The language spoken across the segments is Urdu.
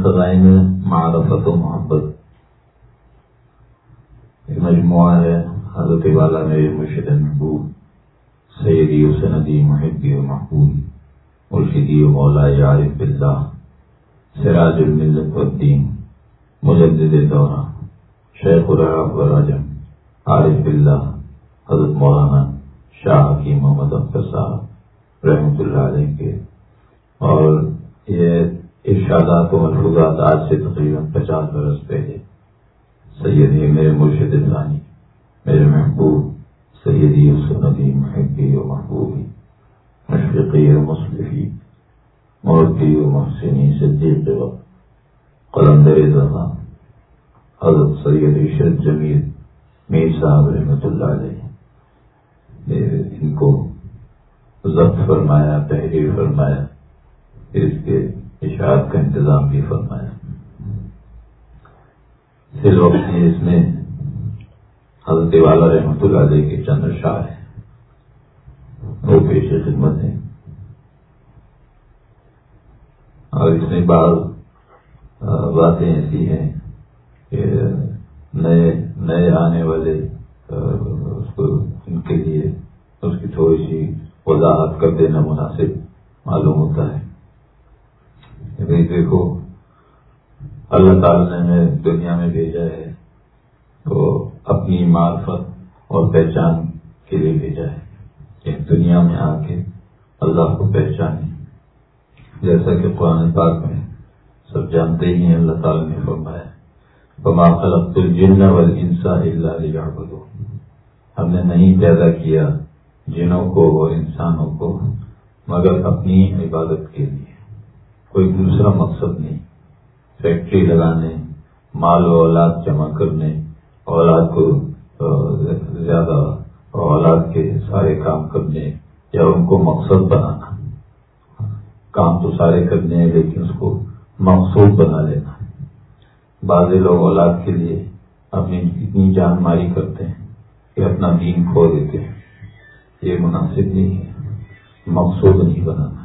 خزائن معرفت و محبت ایک مجموعہ ہے حضرت والا میرے مرشد محبوب سیدی و سندی محبی و محبوب مرشدی و مولا عارف اللہ سراج الملت الدین مجدد دورہ، شیخ الرحب راجم، عارف اللہ حضرت مولانا شاہ کی محمد اختر صاحب رحمۃ اللہ علیہ کے۔ اور یہ ارشادات و ملفوظات آج سے تقریباً پچاس برس پہلے۔ سیدی میرے مرشد ثانی میرے محبوب، سیدی و سنتی محبی و محبوبی، مشرقی و مصلفی مربی و محسنی، صدیق وقت قلندر زمان، حضرت سید عشرت جمیل میر صاحب رحمۃ اللہ علیہ۔ ان کو ضبط فرمایا، تحریر فرمایا، اس کے اشاعت کا انتظام بھی فرمایا۔ پھر وقت اس میں حضرت والا رحمۃ اللہ علیہ کے چند شاہ ہیں۔ وہ پیش خدمت ہیں۔ اور اس میں بعض باتیں ایسی ہیں کہ نئے نئے آنے والے اس کو ان کے لیے اس کی تھوڑی سی وضاحت کر دینا مناسب معلوم ہوتا ہے۔ دیکھو، اللہ تعالی نے ہمیں دنیا میں بھیجا ہے تو اپنی معرفت اور پہچان کے لیے بھیجا ہے۔ کہ دنیا میں آ کے اللہ کو پہچانے۔ جیسا کہ قرآن پاک میں سب جانتے ہی ہیں، اللہ تعالی نے فرمایا بما خلقت الجن والانس الا ليعبدون۔ ہم نے نہیں پیدا کیا جنوں کو اور انسانوں کو، مگر اپنی عبادت کے لیے۔ کوئی دوسرا مقصد نہیں۔ فیکٹری لگانے، مال و اولاد جمع کرنے، اولاد کو زیادہ اولاد کے سارے کام کرنے یا ان کو مقصد بنانا۔ کام تو سارے کرنے ہیں لیکن اس کو مقصود بنا لینا۔ بعض لوگ اولاد کے لیے اپنی اتنی جان ماری کرتے ہیں کہ اپنا دین کھو دیتے ہیں۔ یہ مناسب نہیں ہے۔ مقصود نہیں بنانا۔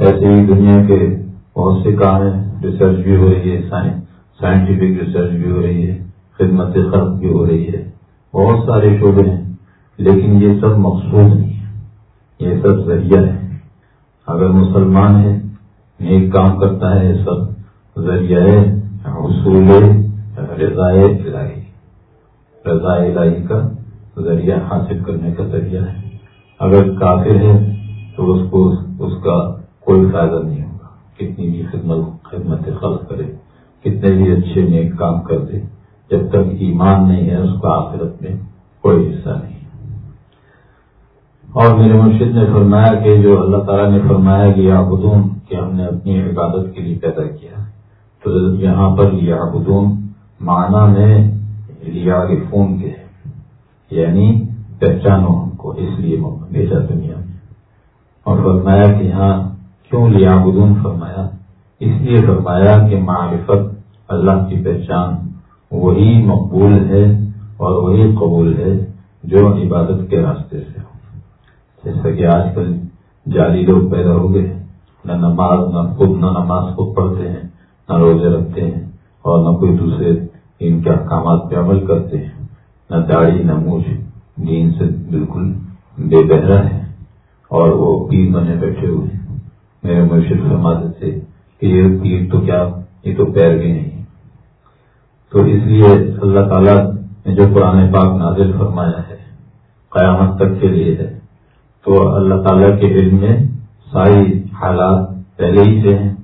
ایسے ہی دنیا کے بہت سے کام ہیں ریسرچ بھی ہو رہی ہے سائنٹیفک ریسرچ بھی ہو رہی ہے، خدمت خلق بھی ہو رہی ہے۔ بہت سارے شعبے ہیں، لیکن یہ سب مقصود نہیں ہے یہ سب ذریعہ ہے اگر مسلمان ہے، نیک کام کرتا ہے، یہ سب ذریعہ ہے، حصول رضا الہی۔ رضا الہی کا ذریعہ حاصل کرنے کا ذریعہ ہے۔ اگر کافر ہے، تو اس کو اس کا کوئی فائدہ نہیں ہوگا کتنی بھی خدمت خدمت خلق کرے، کتنے بھی اچھے نیک کام کر دے، جب تک ایمان نہیں ہے، اس کا آخرت میں کوئی حصہ نہیں اور میرے مرشد نے فرمایا کہ جو اللہ تعالیٰ نے فرمایا کہ یا بدون کہ ہم نے اپنی عبادت کے لیے پیدا کیا، تو یہاں پر یا بدون معنی میں لیا کے فون کے یعنی پہچانو ہم کو، اس لیے بھیجا دنیا میں۔ اور فرمایا کہ یہاں کیوں لیا بدون فرمایا؟ اس لیے فرمایا کہ معرفت اللہ کی پہچان وہی مقبول ہے اور وہی قبول ہے جو عبادت کے راستے سے ہو۔ جیسا کہ آج کل جعلی لوگ پیدا ہو گئے نہ نماز، نہ خود، نہ نماز خود پڑھتے ہیں، نہ روزے رکھتے ہیں اور نہ کوئی دوسرے ان کے احکامات پہ عمل کرتے ہیں۔ نہ داڑھی، نہ مجھ دین سے بالکل بے بہرا ہے اور وہ پیر بنے بیٹھے ہوئے ہیں۔ میرے مرشد فرماتے تھے کہ یہ پیر تو کیا یہ تو پیر بھی نہیں۔ تو اس لیے اللہ تعالیٰ نے جو پرانے پاک نازل فرمایا ہے، قیامت تک کے لیے ہے، تو اللہ تعالیٰ کے علم میں ساری حالات پہلے ہی سے ہیں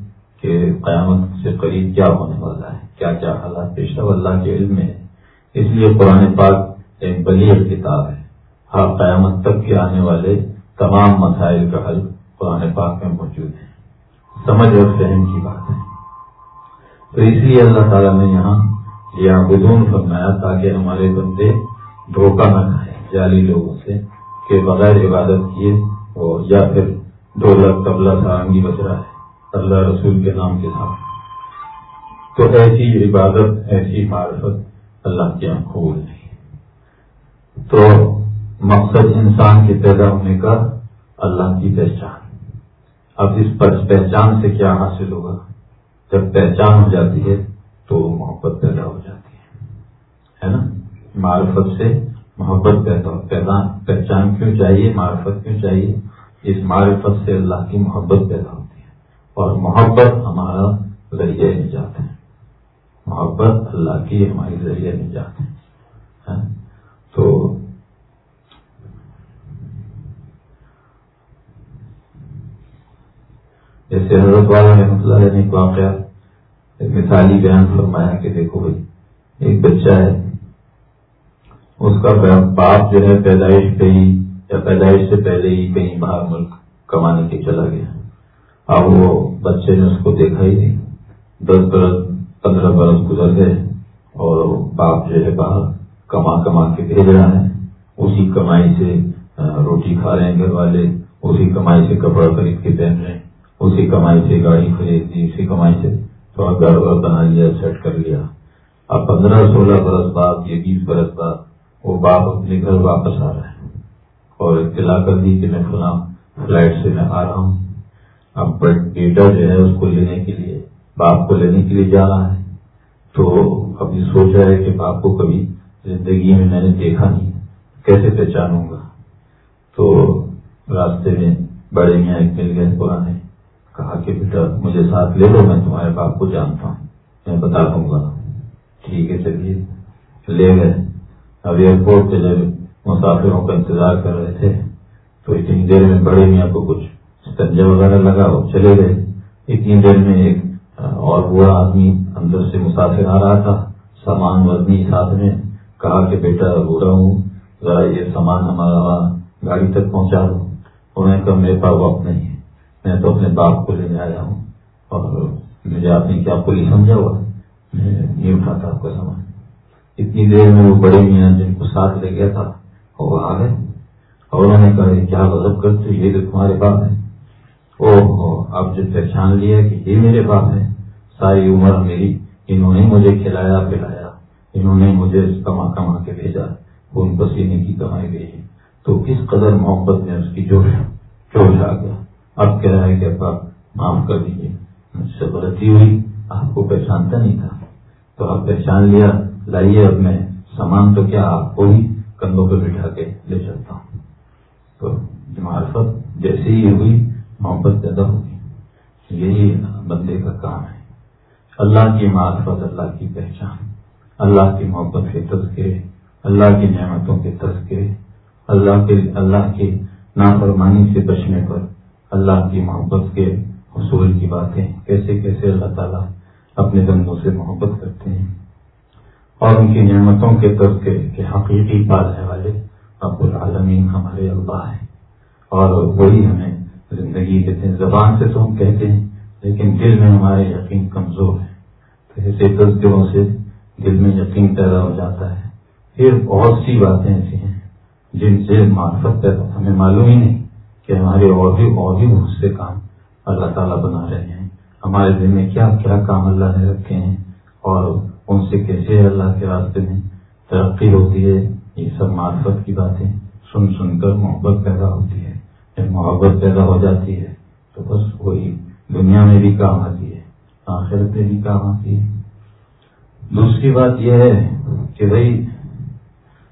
کہ قیامت سے قریب کیا ہونے والا ہے، کیا کیا حالات پیشہ اللہ کے علم میں۔ ہے اس لیے قرآن پاک ایک بلی کتاب ہے۔ ہر قیامت تک کے آنے والے تمام مسائل کا حل قرآن پاک میں موجود ہے۔ سمجھ اور فہم کی بات ہے۔ تو اس لیے اللہ تعالیٰ نے یہاں یا بدون فرمایا تاکہ ہمارے بندے دھوکہ نہ کھائے جعلی لوگوں سے، کہ بغیر عبادت کیے اور یا پھر دو لاکھ تبلا سارنگی بچ رہا ہے۔ اللہ رسول کے نام کے ساتھ۔ تو ایسی عبادت، ایسی معرفت اللہ کے یہاں قبول نہیں۔ تو مقصد انسان کے پیدا ہونے کا اللہ کی پہچان۔ اب اس پر پہچان سے کیا حاصل ہوگا؟ جب پہچان ہو جاتی ہے تو محبت پیدا ہو جاتی ہے۔ نا؟ معرفت سے محبت پیدا پیدا، پہچان کیوں چاہیے؟ معرفت کیوں چاہیے؟ اس معرفت سے اللہ کی محبت پیدا ہوتی ہے۔ اور محبت ہمارا ذریعہ نجات ہے۔ محبت اللہ کی ہماری ذریعہ نجات ہے۔ تو جیسے حضرت والا رحمۃ اللہ نے ایک واقعہ، ایک مثالی بیان فرمایا کہ دیکھو بھائی، ایک بچہ ہے، اس کا باپ جو ہے پیدائش پہ ہی، یا پیدائش سے پہلے ہی کہیں باہر ملک کمانے کے چلا گیا۔ اب وہ بچے نے اس کو دیکھا ہی نہیں۔ دس برس، پندرہ برس گزر گئے اور باپ جو ہے باہر کما کما کے بھیج رہا ہے۔ اسی کمائی سے روٹی کھا رہے ہیں گھر والے، اسی کمائی سے کپڑا خرید کے پہن رہے ہیں۔ اسی کمائی سے گاڑی خرید دی اسی کمائی سے تھوڑا گھر ور بنا لیا سیٹ کر لیا۔ اب پندرہ سولہ برس بعد یا بیس برس بعد وہ باپ اپنے گھر واپس آ رہا ہے اور اطلاع کر دی کہ میں فلاں فلائٹ سے میں آ رہا ہوں۔ اب بیٹا جو ہے اس کو لینے کے لیے، باپ کو لینے کے لیے جا رہا ہے۔ تو ابھی سوچ رہا ہے کہ باپ کو کبھی زندگی میں میں نے دیکھا نہیں، کیسے پہچانوں گا؟ تو راستے میں بڑے میاں ایک مل گئے پرانے کہا کہ بیٹا، مجھے ساتھ لے لو، میں تمہارے باپ کو جانتا ہوں، میں بتا دوں گا۔ ٹھیک ہے، چلیے۔ لے گئے۔ اب ایئرپورٹ پہ جب مسافروں کا انتظار کر رہے تھے، تو اتنی دیر میں بڑے میاں کو کچھ استنجا وغیرہ لگا وہ چلے گئے۔ اتنی دیر میں ایک اور برا آدمی اندر سے مسافر آ رہا تھا۔ سامان وزنی ساتھ میں۔ کہا کہ بیٹا برا ہوں۔ ذرا یہ سامان ہمارا گاڑی تک پہنچا دو۔ انہیں کہا، میرے پاس وقت نہیں ہے۔ میں تو اپنے باپ کو لینے آیا ہوں اور مجھے آپ نے کیا پولیس سمجھا ہوا؟ میں نہیں اٹھاتا آپ کا سامان۔ اتنی دیر میں وہ بڑے میاں جن کو ساتھ لے گیا تھا، وہ آ گئے اور انہوں نے کہا، کیا غضب کرتے یہ تو تمہارے باپ ہے او اب جو پہچان لیا کہ یہ میرے باپ ہے ساری عمر میری، انہوں نے مجھے کھلایا، پلایا، انہوں نے مجھے کما کما کے بھیجا ان پسینے کی کمائی بھیجی تو کس قدر محبت میں اس کی جوش جوش آ گیا۔ اب کہہ رہا ہے کہ ابا معاف کر دیجیے مجھ سے غلطی ہوئی، آپ کو پہچانتا نہیں تھا۔ تو آپ پہچان لیا، لائیے اب میں سامان تو کیا آپ کو ہی کندھوں پہ بٹھا کے لے چلتا ہوں۔ تو معرفت جیسے ہی ہوئی، محبت پیدا ہوگی یہی بندے کا کام ہے۔ اللہ کی معرفت، اللہ کی پہچان، اللہ کی محبت کے تذکرے، اللہ کی نعمتوں کے تذکرے، اللہ کے، اللہ کی نافرمانی سے بچنے پر اللہ کی محبت کے حصول کی باتیں کیسے کیسے اللہ تعالیٰ اپنے بندوں سے محبت کرتے ہیں اور ان کی نعمتوں کے تذکرے کے حقیقی پالنے والے اب العالمین ہمارے اللہ ہیں۔ اور وہی ہمیں زندگی دیتے ہیں زبان سے تو ہم کہتے ہیں، لیکن دل میں ہمارے یقین کمزور ہے تو ایسے تذکروں سے دل میں یقین پیدا ہو جاتا ہے۔ پھر بہت سی باتیں ایسی ہیں جن سے معرفت پیدا ہمیں معلوم ہی نہیں۔ کہ ہمارے اور بھی اور بھی بہت سے کام اللہ تعالیٰ بنا رہے ہیں۔ ہمارے دل میں کیا کیا کام اللہ نے رکھے ہیں اور ان سے کیسے اللہ کے راستے میں ترقی ہوتی ہے، یہ سب معرفت کی باتیں سن سن کر محبت پیدا ہوتی ہے۔ جب محبت پیدا ہو جاتی ہے تو بس وہی دنیا میں بھی کام آتی ہے، آخرت میں بھی کام آتی ہے۔ دوسری بات یہ ہے کہ بھائی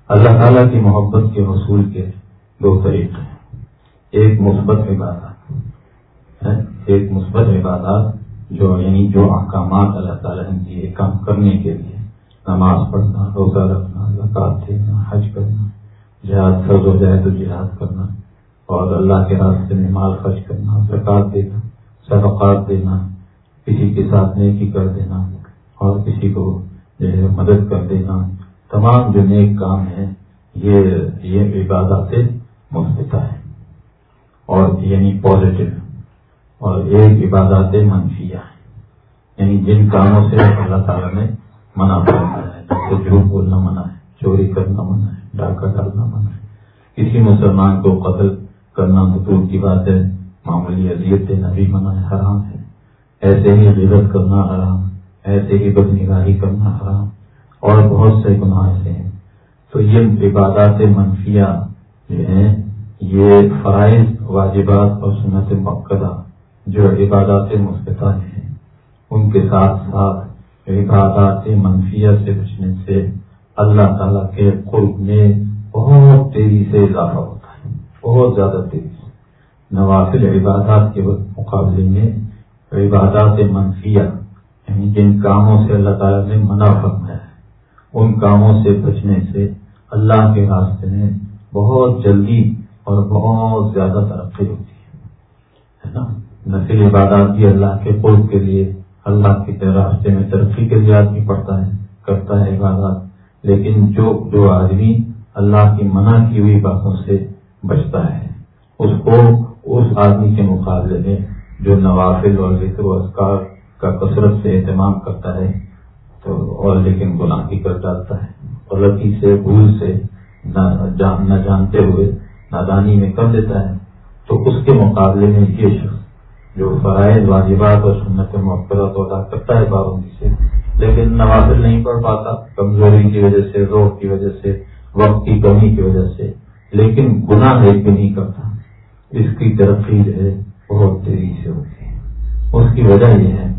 اللہ تعالیٰ کی محبت کے حصول کے دو طریقے ہیں۔ ایک مثبت عبادات ایک مثبت عبادات جو یعنی جو احکامات اللہ تعالیٰ نے دیے کام کرنے کے لیے۔ نماز پڑھنا، روزہ رکھنا زکات دینا، حج کرنا، جہاد فرض ہو جائے تو جہاد کرنا، اور اللہ کے راستے میں مال خرچ کرنا زکات دینا، صدقات دینا، کسی کے ساتھ نیکی کر دینا، اور کسی کو جو ہے مدد کر دینا۔ تمام جو نیک کام ہیں، یہ عبادات مثبت ہیں۔ اور یعنی پازیٹو اور ایک عبادات منفیہ یعنی جن کاموں سے اللہ تعالیٰ نے منع کرنا ہے جیسے جھوٹ بولنا منع ہے، چوری کرنا منع ہے، ڈاکہ ڈالنا منع ہے۔ کسی مسلمان کو قتل کرنا مطلوب کی بات ہے، معمولی اذیت دینا بھی منع ہے، حرام ہے۔ ایسے ہی غیرت کرنا حرام ایسے ہی بد نگاہی کرنا حرام اور بہت سے گناہ ایسے ہیں۔ تو یہ عبادات منفیہ جو ہیں یہ فرائض، واجبات اور سنت مقدہ جو عبادات مثبتہ ہیں، ان کے ساتھ ساتھ عبادات منفیہ سے بچنے سے اللہ تعالیٰ کے قرب میں بہت تیزی سے اضافہ ہوتا ہے، بہت زیادہ تیزی سے۔ نوافل عبادات کے مقابلے میں عبادات منفیہ یعنی جن کاموں سے اللہ تعالیٰ نے منع فرمایا ہے، ان کاموں سے بچنے سے اللہ کے راستے میں بہت جلدی اور بہت زیادہ ترقی ہوتی ہے نا؟ عبادات بھی اللہ کے قرب کے لیے، اللہ کے راستے میں ترقی کے لیے آدمی پڑھتا ہے، کرتا ہے عبادات۔ لیکن جو جو آدمی اللہ کی منع کی ہوئی باتوں سے بچتا ہے، اس کو اس آدمی کے مقابلے میں جو نوافل اور ذکر و اذکار کا کثرت سے اہتمام کرتا ہے، تو اور لیکن گناہ کی کر ڈالتا ہے۔ غلطی سے، بھول سے نہ جانتے ہوئے نادانی میں کر دیتا ہے، تو اس کے مقابلے میں یہ شخص جو فرائض، واجبات اور سنت محبت ادا کرتا ہے پابندی سے، لیکن نوازل نہیں پڑھ پاتا، کمزوری کی وجہ سے، روح کی وجہ سے، وقت کی کمی کی وجہ سے، لیکن گناہ ہے کہ نہیں کرتا۔ اس کی ترقی جو ہے، بہت تیزی سے ہوتی ہے۔ اس کی وجہ یہ ہے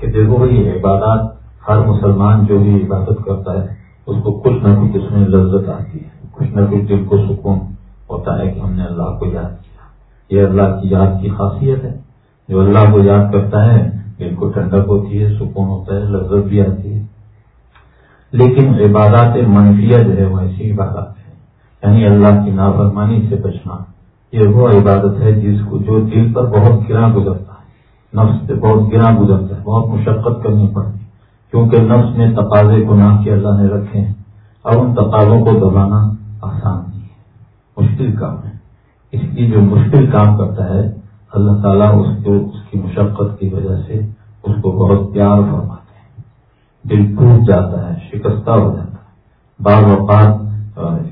کہ دیکھو یہ عبادات، ہر مسلمان جو بھی عبادت کرتا ہے، اس کو کچھ نہ کچھ اس میں لذت آتی ہے۔ کچھ نہ کچھ دل کو سکون ہوتا ہے کہ ہم نے اللہ کو یاد کیا۔ یہ اللہ کی یاد کی خاصیت ہے۔ جو اللہ کو یاد کرتا ہے، دل کو ٹھنڈک ہوتی ہے، سکون ہوتا ہے، لذت بھی آتی ہے۔ لیکن عبادات منفیہ جو ہے، وہ ایسی عبادات ہے یعنی اللہ کی نافرمانی سے بچنا۔ یہ وہ عبادت ہے جس کو جو دل پر بہت گرا گزرتا ہے۔ نفس سے بہت گرا گزرتا ہے، بہت مشقت کرنی پڑتی کیونکہ نفس میں تقاضے گناہ کے اللہ نے رکھے ہیں۔ اور ان تقاضوں کو دبانا آسان ہے۔ مشکل کام ہے۔ اس کی جو مشکل کام کرتا ہے، اللہ تعالیٰ اس کو، اس کی مشقت کی وجہ سے اس کو بہت پیار فرماتے ہیں۔ دل ٹوٹ جاتا ہے، شکستہ ہو جاتا ہے۔ بعض اوقات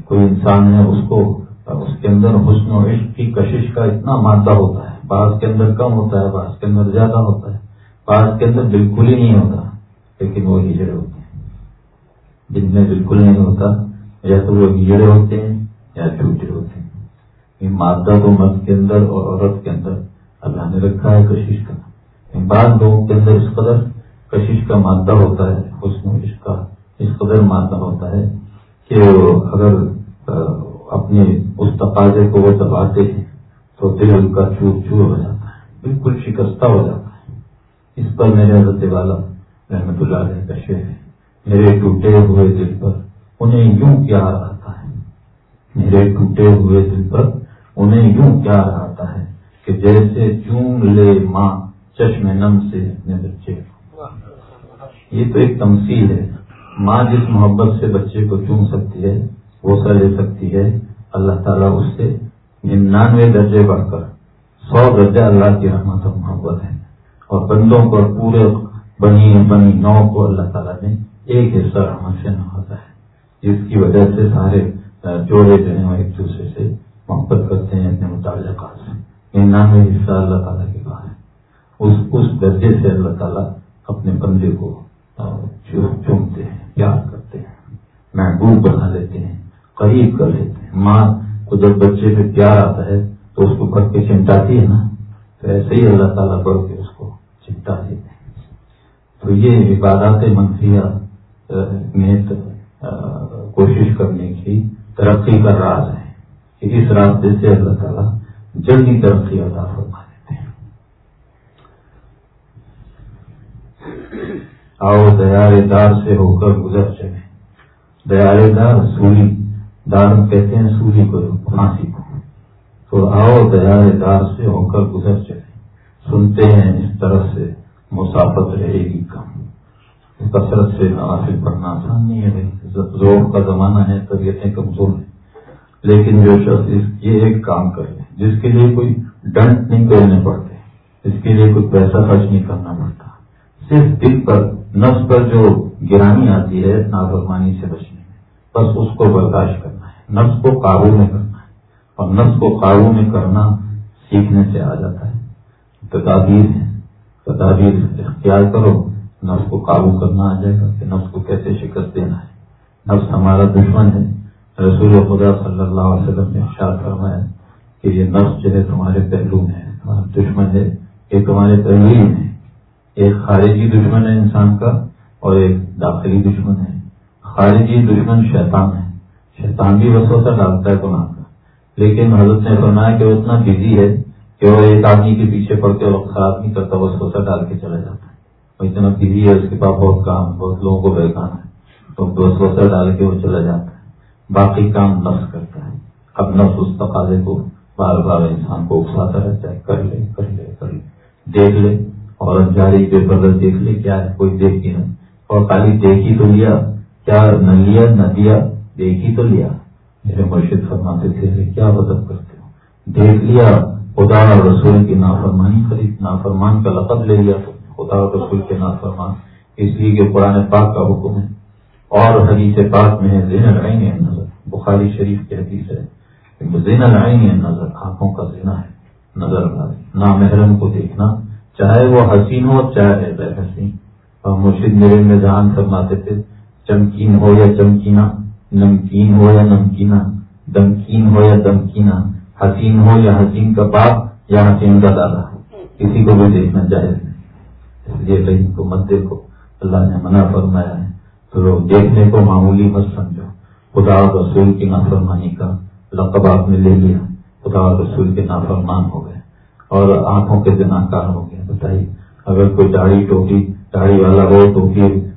کوئی انسان ہے، اس کو اس کے اندر حسن و عشق کی کشش کا اتنا مادہ ہوتا ہے۔ بعض کے اندر کم ہوتا ہے، بعض کے اندر زیادہ ہوتا ہے۔ بعض کے اندر بالکل ہی نہیں ہوتا، لیکن وہ ہجڑے ہوتے ہیں۔ جن میں بالکل نہیں ہوتا، یا تو وہ ہجڑے ہوتے ہیں یا جھوٹے ہوتے ہیں۔ یہ مادہ تو مرد کے اندر اور عورت کے اندر اللہ نے رکھا ہے کشش کا۔ بعض لوگوں کے اندر اس قدر کشش کا مادہ ہوتا ہے، حسن اس کا اس قدر مادہ ہوتا ہے کہ اگر اپنے اس تقاضے کو وہ دباتے ہیں تو دل ان کا چور چور ہو جاتا ہے، بالکل شکستہ ہو جاتا ہے۔ اس پر میرے حضرت والا رحمت اللہ علیہ کا شعر ہے، میرے ٹوٹے ہوئے دل پر انہیں یوں کیا آتا ہے میرے ٹوٹے ہوئے دل پر انہیں یوں کیا آتا ہے کہ جیسے چون لے ماں چشم نم سے اپنے بچے یہ تو ایک تمثیل ہے۔ ماں جس محبت سے بچے کو چون سکتی ہے وہ سا لے سکتی ہے، اللہ تعالیٰ اس سے ننانوے درجے بڑھ کر سو درجہ اللہ کی رحمت اور محبت ہے اور بندوں پر پورے بنی بنی نو کو اللہ تعالیٰ نے ایک حصہ رحمت سے نوازا ہے۔ جس کی وجہ سے سارے جوڑے جو ہیں وہ ایک دوسرے سے محبت کرتے ہیں، اپنے متعلقات سے۔ نام حصہ اللہ تعالیٰ کے پاس ہے۔ اس اس درجے سے اللہ تعالیٰ اپنے بندے کو چومتے ہیں، پیار کرتے ہیں۔ محبوب بنا لیتے ہیں، قریب کر لیتے ہیں۔ ماں کو جب بچے پہ پیار آتا ہے تو اس کو پڑھ کے چمٹاتی ہے نا، تو ایسے ہی اللہ تعالیٰ بڑھ کے اس کو چمٹا دیتے ہیں۔ تو یہ عبادات منفیہ میں کوشش کرنے کی ترقی کا راز ہے۔ کہ اس راستے سے اللہ تعالیٰ جلدی ترقی ادا فرما دیتے ہیں۔ آؤ دیارے دار سے ہو کر گزر چلے دیارے دار سولی دار کہتے ہیں سولی کو، پھانسی کو۔ تو آؤ دیارے دار سے ہو کر گزر چلے سنتے ہیں اس طرح سے مسافت رہے گی کم۔ کثرت سے نوافل پڑھنا آسان نہیں ہے زور کا زمانہ ہے، طبیعتیں کمزور ہیں۔ لیکن جو شخص یہ ایک کام کر لے، جس کے لیے کوئی ڈنٹ نہیں کرنے پڑتے، اس کے لیے کوئی پیسہ خرچ نہیں کرنا پڑتا۔ صرف دل پر، نفس پر جو گرانی آتی ہے، نافرمانی سے بچنے میں۔ بس اس کو برداشت کرنا ہے۔ نفس کو قابو میں کرنا ہے۔ اور نفس کو قابو میں کرنا سیکھنے سے آ جاتا ہے۔ تدابیر ہے تدابیر اختیار کرو۔ نفس کو قابو کرنا آ جائے گا کہ نفس کو کیسے شکست دینا ہے۔ نفس ہمارا دشمن ہے۔ رسول خدا صلی اللہ علیہ وسلم نے اشار فرمایا کہ یہ نفس جو ہے تمہارے پہلو میں ہے۔ تمہارا دشمن ہے۔ یہ تمہارے پہلو میں ہے۔ ایک خارجی دشمن ہے انسان کا اور ایک داخلی دشمن ہے۔ خارجی دشمن شیطان ہے۔ شیطان بھی وسوسہ ڈالتا ہے گناہ کا۔ لیکن حضرت نے فرمایا کہ وہ اتنا بزی ہے کہ وہ ایک آدمی کے پیچھے پڑ کے وقت خراب نہیں کرتا وسوسہ ڈال کے چلا جاتا ہے۔ اتنا بزی ہے، اس کے پاس بہت کام، بہت لوگوں کو بہکانا ہے۔ تو وسوسہ ڈال کے وہ چلا جاتا ہے۔ باقی کام نفس کرتا ہے۔ اب نفس اس تقاضے کو بار بار انسان کو اکساتا رہتا ہے۔ کر لے کر لے کر لے۔ دیکھ لے اور جاری پہ بدل دیکھ لے کیا ہے، کوئی دیکھ نہیں۔ اور خالی دیکھی تو لیا، کیا نہ لیا، نہ دیا، دیکھی تو لیا۔ میرے مرشد فرماتے تھے کیا بدل کرتے ہو؟ دیکھ لیا، خدا اور رسول کی نافرمانی خرید، نافرمان کا لقب لے لیا تو خدا اور رسول کے نافرمان۔ اس لیے کہ قرآن پاک کا حکم ہے اور حدیث پاک میں زین العین نظر۔ بخاری شریف کی حدیث ہے زین العین نظر۔ آنکھوں کا زینا ہے، نظر نامحرم کو دیکھنا، چاہے وہ حسین ہو، چاہے بے حسین۔ اور مرشد میرے میں جان فرماتے تھے، چمکین ہو یا چمکینا نمکین ہو یا نمکینا دمکین ہو یا دمکینا حسین ہو یا حسین کا باپ یا حسین کا دادا۔ کسی کو بھی دیکھنا چاہے اس لیے کہیں کو مت دیکھو۔ اللہ نے منع فرمایا ہے۔ تو لوگ دیکھنے کو معمولی مت سمجھو۔ خدا رسول کی نافرمانی کا لقب آپ نے لے لیا۔ خدا رسول کے نافرمان ہو گئے۔ اور آنکھوں کے دن کار ہو گئے۔ بتائیے، اگر کوئی داڑھی ٹوپی داڑھی والا ہو تو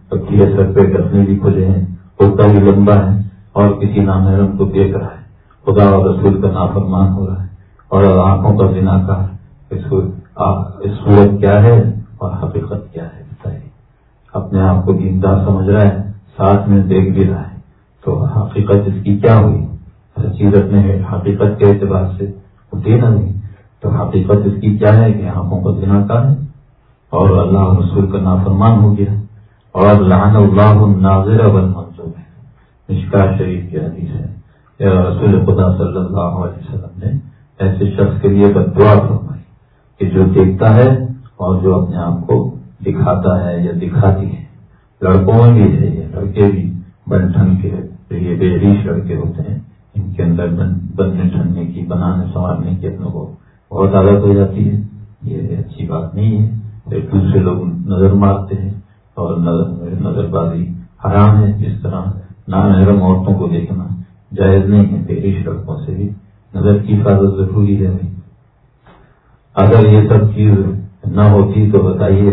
پکی سر پہ ڈسنے بھی کھلے ہیں۔ کرتا بھی لمبا ہے اور کسی نامحرم کو دیکھ رہا ہے۔ خدا اور رسول کا نافرمان ہو رہا ہے۔ اور آنکھوں کا بنا کا صورت کیا ہے؟ اور حقیقت کیا ہے بتائیے۔ اپنے آپ کو دیندار سمجھ رہا ہے، ساتھ میں دیکھ بھی رہا ہے۔ تو حقیقت اس کی کیا ہوئی؟ ہر چیز اپنے حقیقت کے اعتبار سے دینا نہیں تو حقیقت اس کی کیا ہے کہ آنکھوں کا بنا کا ہے؟ اور اللہ رسول کا نافرمان ہو گیا۔ اور لہن اللہ ناظر بن منظور ہے نشکا شریف کی حدیث ہے۔ رسول خدا صلی اللہ علیہ وسلم نے ایسے شخص کے لیے دعا فرمائی کہ جو دیکھتا ہے اور جو اپنے آپ کو دکھاتا ہے یا دکھاتی ہے۔ لڑکوں میں بھی ہے یہ، لڑکے بھی بن ٹھن کے یہ بے ریش لڑکے ہوتے ہیں، ان کے اندر بننے ٹھننے کی، بنانے، سنوارنے کی اپنے کو بہت عادت ہو جاتی ہے۔ یہ اچھی بات نہیں ہے۔ ایک دوسرے لوگ نظر مارتے ہیں اور نظر بازی حرام ہے۔ جس طرح نام عورتوں کو دیکھنا جائز نہیں ہے تیری لڑکوں سے بھی نظر کی حفاظت ضروری ہے۔ اگر یہ سب چیز نہ ہوتی تو بتائیے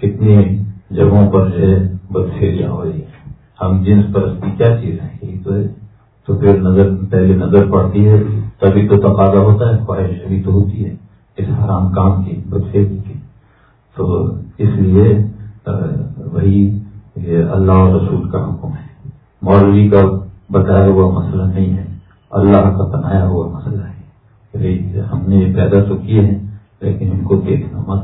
کتنی جگہوں پر جو ہے بدفیریاں ہو رہی ہیں۔ ہم جنس پرستی کیا چیز ہے یہی تو ہے۔ تو پھر نظر، پہلے نظر پڑتی ہے، تبھی تو تقاضا ہوتا ہے، خواہش بھی تو ہوتی ہے اس حرام کام کی بدفیری کی۔ تو اس لیے وہی اللہ اور رسول کا حکم ہے۔ مولوی کا بتایا ہوا مسئلہ نہیں ہے، اللہ کا بنایا ہوا مسئلہ ہے۔ یعنی ہم نے پیدا تو کیے ہیں لیکن ان کو دیکھنا مت۔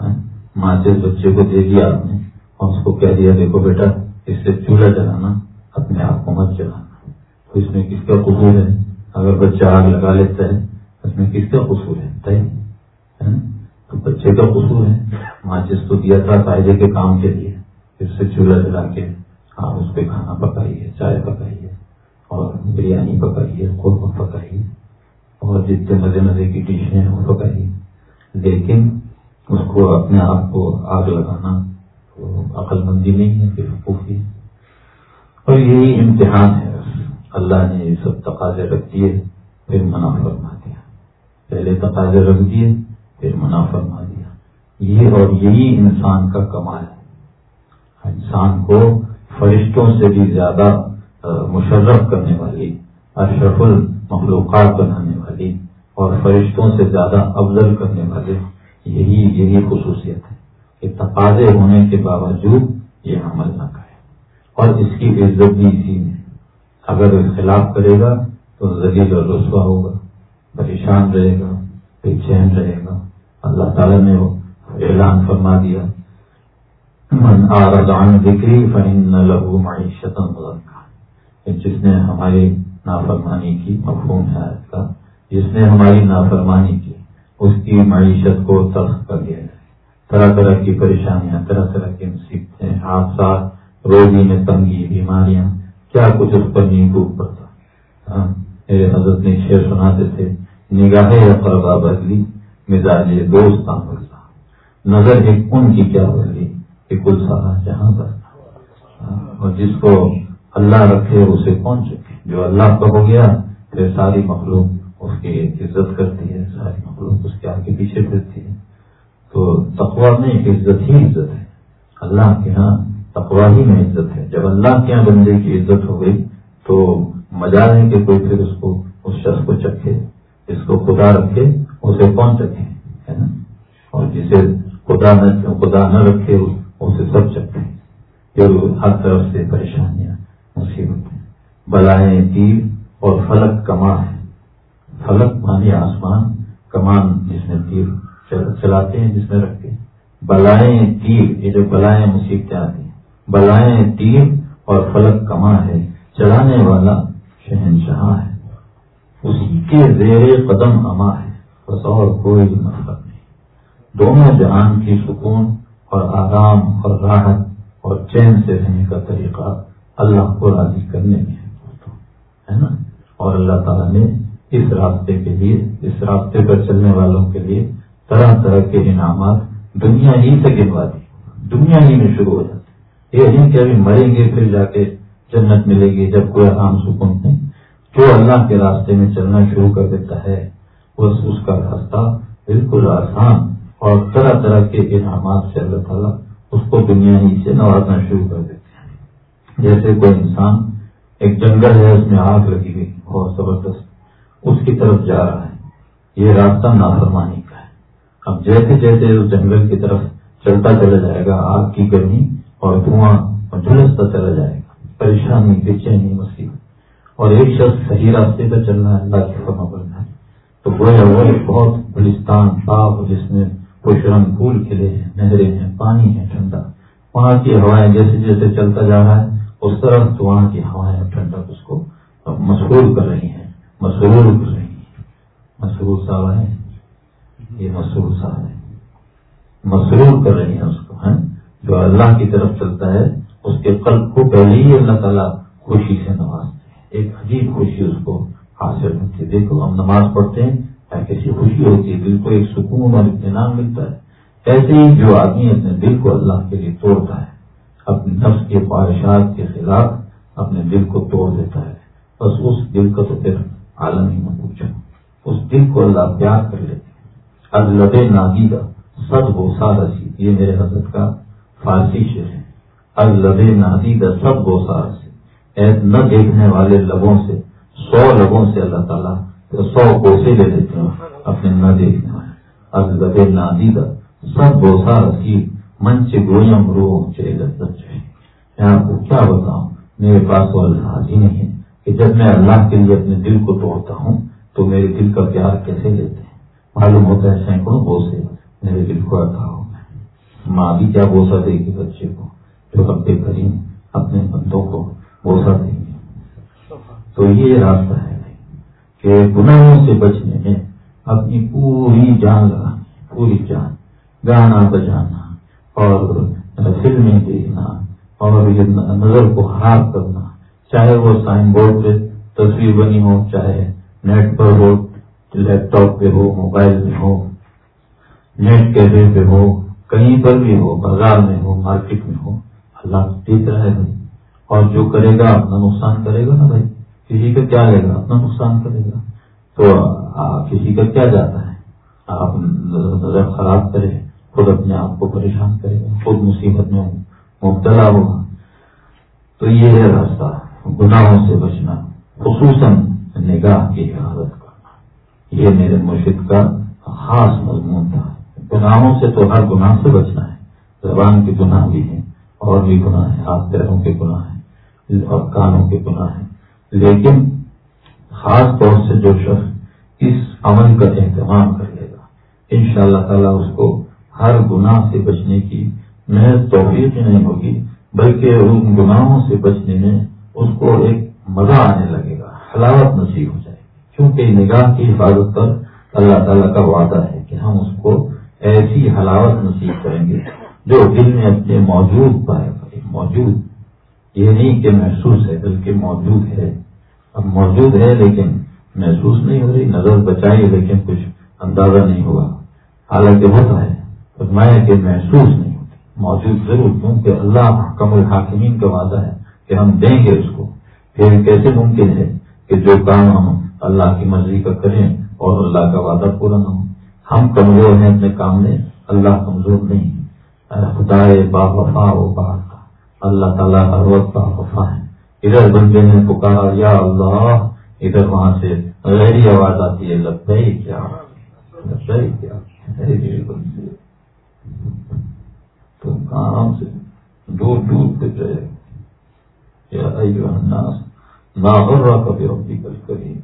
ہاں؟ ماں سے بچے کو دے دیا آپ نے، اور اس کو کہہ دیا، دیکھو بیٹا، اس سے چولہا جلانا، اپنے آپ کو مت جلانا۔ تو اس میں کس کا قصور ہے؟ اگر بچہ آگ لگا لیتا ہے، اس میں کس کا قصور ہے؟ ہاں؟ تو بچے کا قصور ہے۔ ماچس تو دیا تھا فائدے کے کام کے لیے، اس سے چولہا جلا کے ہاں اس پہ کھانا پکائیے، چائے پکائیے، اور بریانی پکائیے، قورمہ پکائیے، اور جتنے مزے مزے کی ڈش ہیں وہ پکائیے۔ لیکن اس کو اپنے آپ کو آگ لگانا عقل مندی نہیں ہے، پھر ہے اور یہی امتحان ہے۔ اللہ نے یہ سب تقاضے رکھ دیے، پھر منع فرما دیا۔ پہلے تقاضے رکھ دیے، پھر منع فرما دیا۔ یہ اور یہی انسان کا کمال ہے۔ انسان کو فرشتوں سے بھی زیادہ مشرف کرنے والی، اشرف المخلوقات بنانے اور فرشتوں سے زیادہ افضل کرنے والے، یہی یہی خصوصیت ہے کہ تقاضے ہونے کے باوجود یہ عمل نہ کرے۔ اور اس کی عزت بھی اسی میں۔ اگر خلاف کرے گا تو زلیل اور رسوا ہوگا، پریشان رہے گا، بے چین رہے گا۔ اللہ تعالیٰ نے وہ اعلان فرما دیا۔ من عن ذکری فن لہو معیشت جس نے ہماری نافرمانی کی، مفہوم ہے آج کا۔ جس نے ہماری نافرمانی کی، اس کی معیشت کو تخت کر دیا ہے۔ طرح طرح کی پریشانیاں، طرح طرح کی مصیبتیں، حادثات، روزی میں تنگی، بیماریاں، کیا کچھ اس پر نہیں ڈوب پڑتا۔ ہاں، میرے حضرت نے شعر سناتے تھے نگاہ اقربا بدلی، مزاج دوست نظر ایک ان کی کیا ہوگی کہ کل سارا جہاں پر۔ ہاں، اور جس کو اللہ رکھے، اسے کون چکے؟ جو اللہ کا ہو گیا، پھر ساری مخلوق اس کی عزت کرتی ہے، ساری مخلوق اس کے آگے پیچھے پھرتی ہے۔ تو تقوا میں عزت ہی عزت ہے۔ اللہ کے ہاں تقوا ہی میں عزت ہے۔ جب اللہ کے یہاں بندے کی عزت ہو گئی، تو مزہ ہے کہ کوئی پھر اس کو، اس شخص کو چکھے، اس کو خدا رکھے، اسے کون چکھے، ہے نا؟ اور جسے خدا نہ خدا نہ رکھے، اسے سب چکھے۔ ہر طرف سے پریشانیاں، مصیبتیں، بلائیں تیر اور فلک کما ہے۔ فلک مانی آسمان کمان جس میں تیر چلاتے ہیں، جس میں رکھتے ہیں۔ بلائیں تیر، یہ جو بلائیں مصیبتیں آتی ہیں۔ بلائیں تیر اور فلک کما ہے۔ چلانے والا شہنشاہ ہے۔ اسی کے زیر قدم اما ہے۔ بس اور کوئی مطلب نہیں۔ دونوں جہان کی سکون اور آرام اور راحت اور چین سے رہنے کا طریقہ اللہ کو راضی کرنے میں ہے نا؟ اور اللہ تعالیٰ نے اس راستے کے لیے، اس راستے پر چلنے والوں کے لیے طرح طرح کے انعامات دنیا ہی سے گنوا دی۔ دنیا ہی میں شروع ہو جاتی یہ نہیں کہ ابھی مریں گے پھر جا کے جنت ملے گی جب کوئی عام سکون نہیں۔ جو اللہ کے راستے میں چلنا شروع کر دیتا ہے بس اس کا راستہ بالکل آسان اور طرح طرح کے انعامات سے اللہ تعالیٰ اس کو دنیا ہی سے نوازنا شروع کر دیتے ہیں۔ جیسے کوئی انسان ایک جنگل ہے، اس میں آگ لگی ہوئی بہت زبردست۔ اس کی طرف جا رہا ہے۔ یہ راستہ نافرمانی کا ہے۔ اب جیسے جیسے اس جنگل کی طرف چلتا چلا جائے گا، آگ کی گرمی اور دھواں اور جھلستا چلا جائے گا۔ پریشانی، بے چینی، مصیبت۔ اور ایک شخص صحیح راستے پہ چلنا ہے اللہ کی فرما بننا ہے۔ تو گویا وہ ایک بہت گلستان باغ، جس میں خوش رنگ پھول کھلے ہیں، نہریں ہیں، پانی ہے ٹھنڈا۔ وہاں کی ہوائیں جیسے جیسے چلتا جا رہا ہے، اس طرح تو وہاں کی ہوائیں ٹھنڈک اس کو مسرور کر رہی ہیں۔ مسرور کر رہی ہیں مسرور صاحب ہے یہ مسرور صاحب ہے مسرور کر رہی ہیں اس کو ہے جو اللہ کی طرف چلتا ہے، اس کے قلب کو پہلے ہی اللہ تعالیٰ خوشی سے نوازتے ایک عجیب خوشی اس کو حاصل ہوتی ہے۔ دیکھو، ہم نماز پڑھتے ہیں کیسی خوشی ہوتی ہے، دل کو ایک سکون اور اطمینان ملتا ہے۔ ایسے ہی جو آدمی اپنے دل کو اللہ کے لیے توڑتا ہے، اپنے نفس کے خواہشات کے خلاف اپنے دل کو توڑ دیتا ہے، بس اس دل کا تو پھر عالم ہی میں پوچھا۔ اس دل کو اللہ پیار کر لیتے اب لبے نادیدہ سب بوسا رسی یہ میرے حضرت کا فارسی شعر ہے۔ اب لبے نادیدہ سب بوسا رسی نہ دیکھنے والے لبوں سے، سو لبوں سے اللہ تعالیٰ سو کوسے لے لیتے ہیں اپنے نہ دیکھنے والے۔ اب لبے نادیدہ سب بوسا رسی منچ گوئم رو چلے میں۔ آپ کو کیا بتاؤں؟ میرے پاس تو الفاظ ہی نہیں ہے۔ جب میں اللہ کے لیے اپنے دل کو توڑتا ہوں، تو میرے دل کا پیار کیسے لیتے ہیں؟ معلوم ہوتا ہے سینکڑوں بوسے میرے دل کو آتا ہوں ماں بھی کیا بوسا دے گی بچے کو؟ جو اپنے کریم اپنے بندوں کو بوسا دیں گے تو یہ راستہ ہے کہ گناہوں سے بچنے میں اپنی پوری جان لگانی پوری جان، گانا بجانا اور فلمیں دیکھنا اور یہ نظر کو خراب کرنا۔ چاہے وہ سائن بورڈ پہ تصویر بنی ہو، چاہے نیٹ پر ہو، لیپ ٹاپ پہ ہو، موبائل میں ہو، نیٹ کیفے پہ ہو، کہیں پر بھی ہو، بازار میں ہو، مارکیٹ میں ہو، اللہ دیکھ رہا ہے بھائی۔ اور جو کرے گا، اپنا نقصان کرے گا نا بھائی۔ کسی کا کیا لے گا؟ اپنا نقصان کرے گا۔ تو کسی کا کیا جاتا ہے؟ آپ نظر خراب کرے، خود اپنے آپ کو پریشان کرے گا خود مصیبت میں مبتلا ہوگا تو یہ ہے راستہ۔ گناہوں سے بچنا، خصوصاً نگاہ کی حفاظت کرنا یہ میرے مرشد کا خاص مضمون تھا۔ گناہوں سے تو ہر گناہ سے بچنا ہے۔ زبان کے گناہ بھی ہیں، اور بھی گناہ ہیں۔ ہاتھ پیروں کے گناہ ہیں، اور کانوں کے گناہ ہیں۔ لیکن خاص طور سے جو شخص اس عمل کا اہتمام کر لے گا ان شاء اللہ تعالیٰ اس کو ہر گناہ سے بچنے کی محض توفیق نہیں ہوگی، بلکہ ان گناہوں سے بچنے میں اس کو ایک مزہ آنے لگے گا، حلاوت نصیب ہو جائے گی۔ کیونکہ نگاہ کی حفاظت پر اللہ تعالیٰ کا وعدہ ہے کہ ہم اس کو ایسی حلاوت نصیب کریں گے جو دل میں اپنے موجود پائے گا۔ موجود، یہ نہیں کہ محسوس ہے، بلکہ موجود ہے۔ اب موجود ہے لیکن محسوس نہیں ہو رہی، نظر بچائی، لیکن کچھ اندازہ نہیں ہوا۔ حالانکہ ہوتا ہے، فرمایا کہ محسوس نہیں ہوتی۔ موجود ضرور، کیونکہ اللہ حکم الحاکمین کا وعدہ ہے۔ کہ ہم دیں گے اس کو۔ پھر کیسے ممکن ہے کہ جو کام ہم اللہ کی مرضی کا کریں اور اللہ کا وعدہ پورا نہ ہو ہم کمزور ہیں اپنے کام میں، اللہ کمزور نہیں خدا با وفا و با اللہ تعالیٰ ہر وقت با وفا ہے۔ ادھر بندے نے پکارا، یا اللہ، ادھر وہاں سے غہری آواز آتی ہے لگتا ہی کیا تم کام سے دور دور پہ جائے نہ ہو رہا کبھی ربی کل کری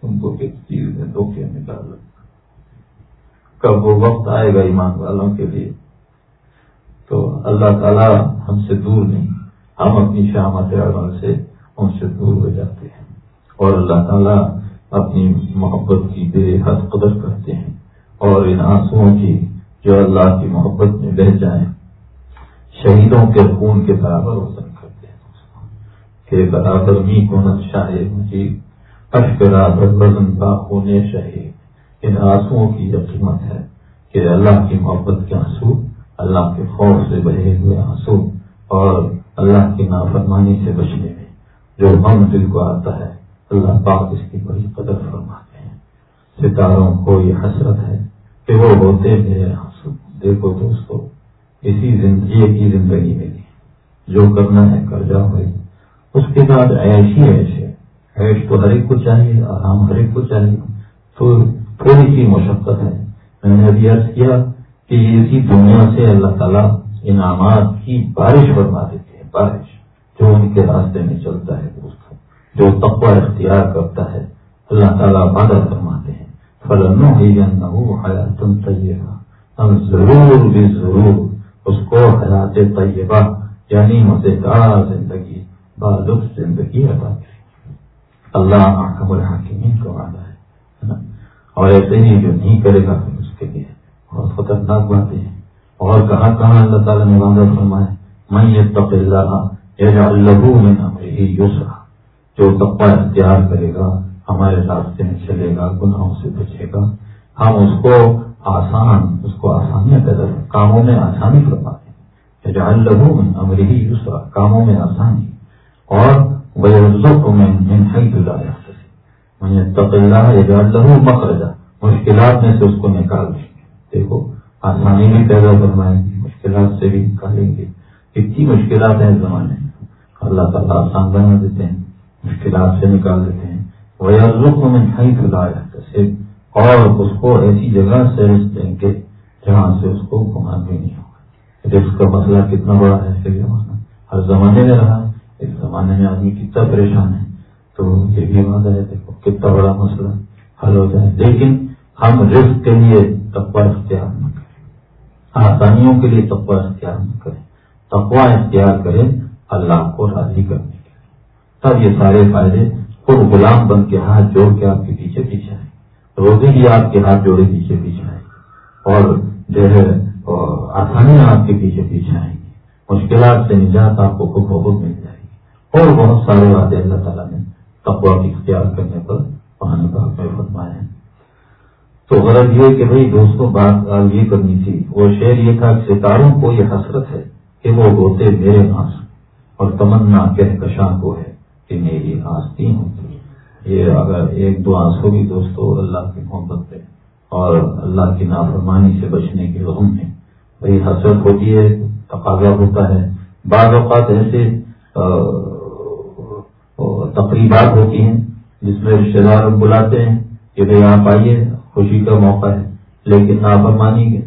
تم کو کس چیز میں دھوکے میں ڈال کب وہ وقت آئے گا ایمان والوں کے لیے؟ تو اللہ تعالیٰ ہم سے دور نہیں، ہم اپنی شامت عمل سے ان سے دور ہو جاتے ہیں۔ اور اللہ تعالیٰ اپنی محبت کی بے حد قدر کرتے ہیں۔ اور ان آنسوؤں کی جو اللہ کی محبت میں بہ جائیں، شہیدوں کے خون کے برابر وزن کرتے ہیں۔ کہ برابر بھی کون شاہ مجھے اشکرابر وزن کا ہونے شہید ان آنسوؤں کی یہ قیمت ہے کہ اللہ کی محبت کے آنسو، اللہ کے خوف سے بہے ہوئے آنسو اور اللہ کی نافرمانی سے بچنے میں جو غم دل کو آتا ہے، اللہ پاک اس کی بڑی قدر فرماتے ہیں۔ ستاروں کو یہ حسرت ہے کہ وہ ہوتے میرے آنسو۔ دیکھو دوستو، اسی زندگی کی زندگی میں جو کرنا ہے، کر جاؤ بھائی۔ اس کے بعد ایسی ایسے ایش تو ہر ایک کو چاہیے، آرام ہر ایک کو چاہیے۔ تو تھوڑی سی مشقت ہے۔ میں نے ابھی عرض کیا کہ اسی دنیا سے اللہ تعالیٰ انعامات کی بارش فرما دیتے ہیں، بارش جو ان کے راستے میں چلتا ہے دوستوں جو تقوی اختیار کرتا ہے، اللہ تعالیٰ وعدہ فرماتے ہیں۔ فلنو ہی حیات طیبہ ہم ضرور بھی ضرور اس کو حیات طیبہ یعنی مزیدار زندگی بالخ زندگی ادا کریں اللہ حکم الحاکمین کا وعدہ ہے اور ایسے ہی جو نہیں کرے گا اس کے لیے بہت خطرناک باتیں ہیں اور کہاں کہاں اللہ تعالیٰ نے وعدہ فرمایا میں یہ تقلّہ اللہ یوسرا جو تقوا اختیار کرے گا ہمارے راستے میں چلے گا گناہوں سے بچے گا ہم اس کو آسان اس کو آسانیاں پیدا کاموں میں آسانی فرما دیں گے لہو امریکی یوسرا کاموں میں آسانی اور مخرجہ مشکلات میں سے اس کو نکال دیں دیکھو آسانی بھی پیدا کروائیں گے، مشکلات سے بھی نکالیں گے۔ کتنی مشکلات ہیں اس زمانے میں۔ اللہ تعالیٰ آسان بنا دیتے ہیں، مشکلات سے نکال دیتے ہیں۔ وہ میں نہیں پھیلایا اور اس کو ایسی جگہ سے رسک دیں گے جہاں سے اس کو گمان بھی نہیں ہوگا۔ رسک کا مسئلہ کتنا بڑا ہے ہر زمانے میں رہا ہے۔ اس زمانے میں آدمی کتنا پریشان ہے، تو یہ بھی وعدہ ہے، دیکھو کتنا بڑا مسئلہ حل ہو جائے۔ لیکن ہم رزق کے لیے تقوا اختیار نہ کریں۔ آسانیوں کے لیے تقوا اختیار نہ کریں۔ تقوا اختیار کریں اللہ کو راضی کرنے کے لیے۔ تب یہ سارے فائدے خود غلام بن کے ہاتھ جوڑ کے آپ کے پیچھے پیچھے آئے روزی بھی آپ کے ہاتھ جوڑے پیچھے پیچھے آئے اور جو ہے، آسانیاں آپ کے پیچھے پیچھے آئیں۔ گی مشکلات سے نجات آپ کو خود بہت مل جائے۔ گی اور بہت سارے وعدے اللہ تعالیٰ نے تقوا کی اختیار کرنے پر پانی کا فرمایا ہے تو غرض یہ کہ بھائی دوستوں، بات یہ کرنی تھی، وہ شعر یہ تھا کہ ستاروں کو یہ حسرت ہے کہ وہ ہوتے میرے آنس اور تمنا کشاں کو ہے کہ میری آستی ہوتی یہ اگر ایک دو آنسو بھی دوستوں اللہ کی محبت پہ اور اللہ کی نافرمانی سے بچنے کے غم میں بھائی حسرت ہوتی ہے، تقاضا ہوتا ہے۔ بعض اوقات ایسے تقریبات ہوتی ہیں جس میں رشتے دار بلاتے ہیں کہ بھائی آپ آئیے، خوشی کا موقع ہے۔ لیکن نافرمانی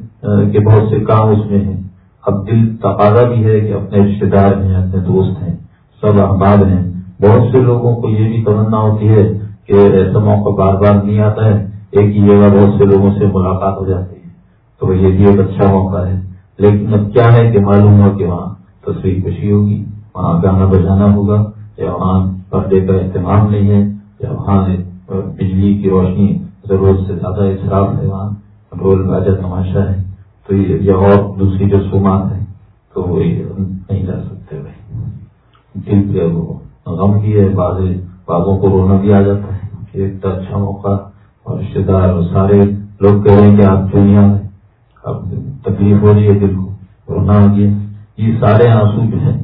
کے بہت سے کام اس میں ہیں۔ اب دل تقاضا بھی ہے کہ اپنے رشتے دار ہیں، اپنے دوست ہیں، سب احباب ہیں۔ بہت سے لوگوں کو یہ بھی تمنا ہوتی ہے کہ ایسا موقع بار بار نہیں آتا ہے، ایک ہی جگہ بہت سے لوگوں سے ملاقات ہو جاتی ہے۔ تو یہ بھی ایک اچھا موقع ہے۔ لیکن اب کیا ہے کہ معلوم ہو کہ وہاں تصویر خوشی ہوگی، وہاں گانا بجانا ہوگا، یا وہاں پردے کا اہتمام نہیں ہے، یا وہاں بجلی کی روشنی ضرورت سے زیادہ اصراف ہے، وہاں ڈھول باجا تماشا ہے، تو یہ اور دوسری جو سومات ہے تو وہ نہیں جا سکتے بھائی۔ دل پہ وہ غم بھی ہے، بعض بازوں کو رونا بھی آ جاتا ہے۔ ایک تو اچھا موقع اور رشتے دار اور سارے لوگ کہہ رہے ہیں کہ آپ دنیا میں اب تکلیف ہو رہی ہے، دل کو رونا ہو گیا۔ یہ سارے آنسو جو ہیں،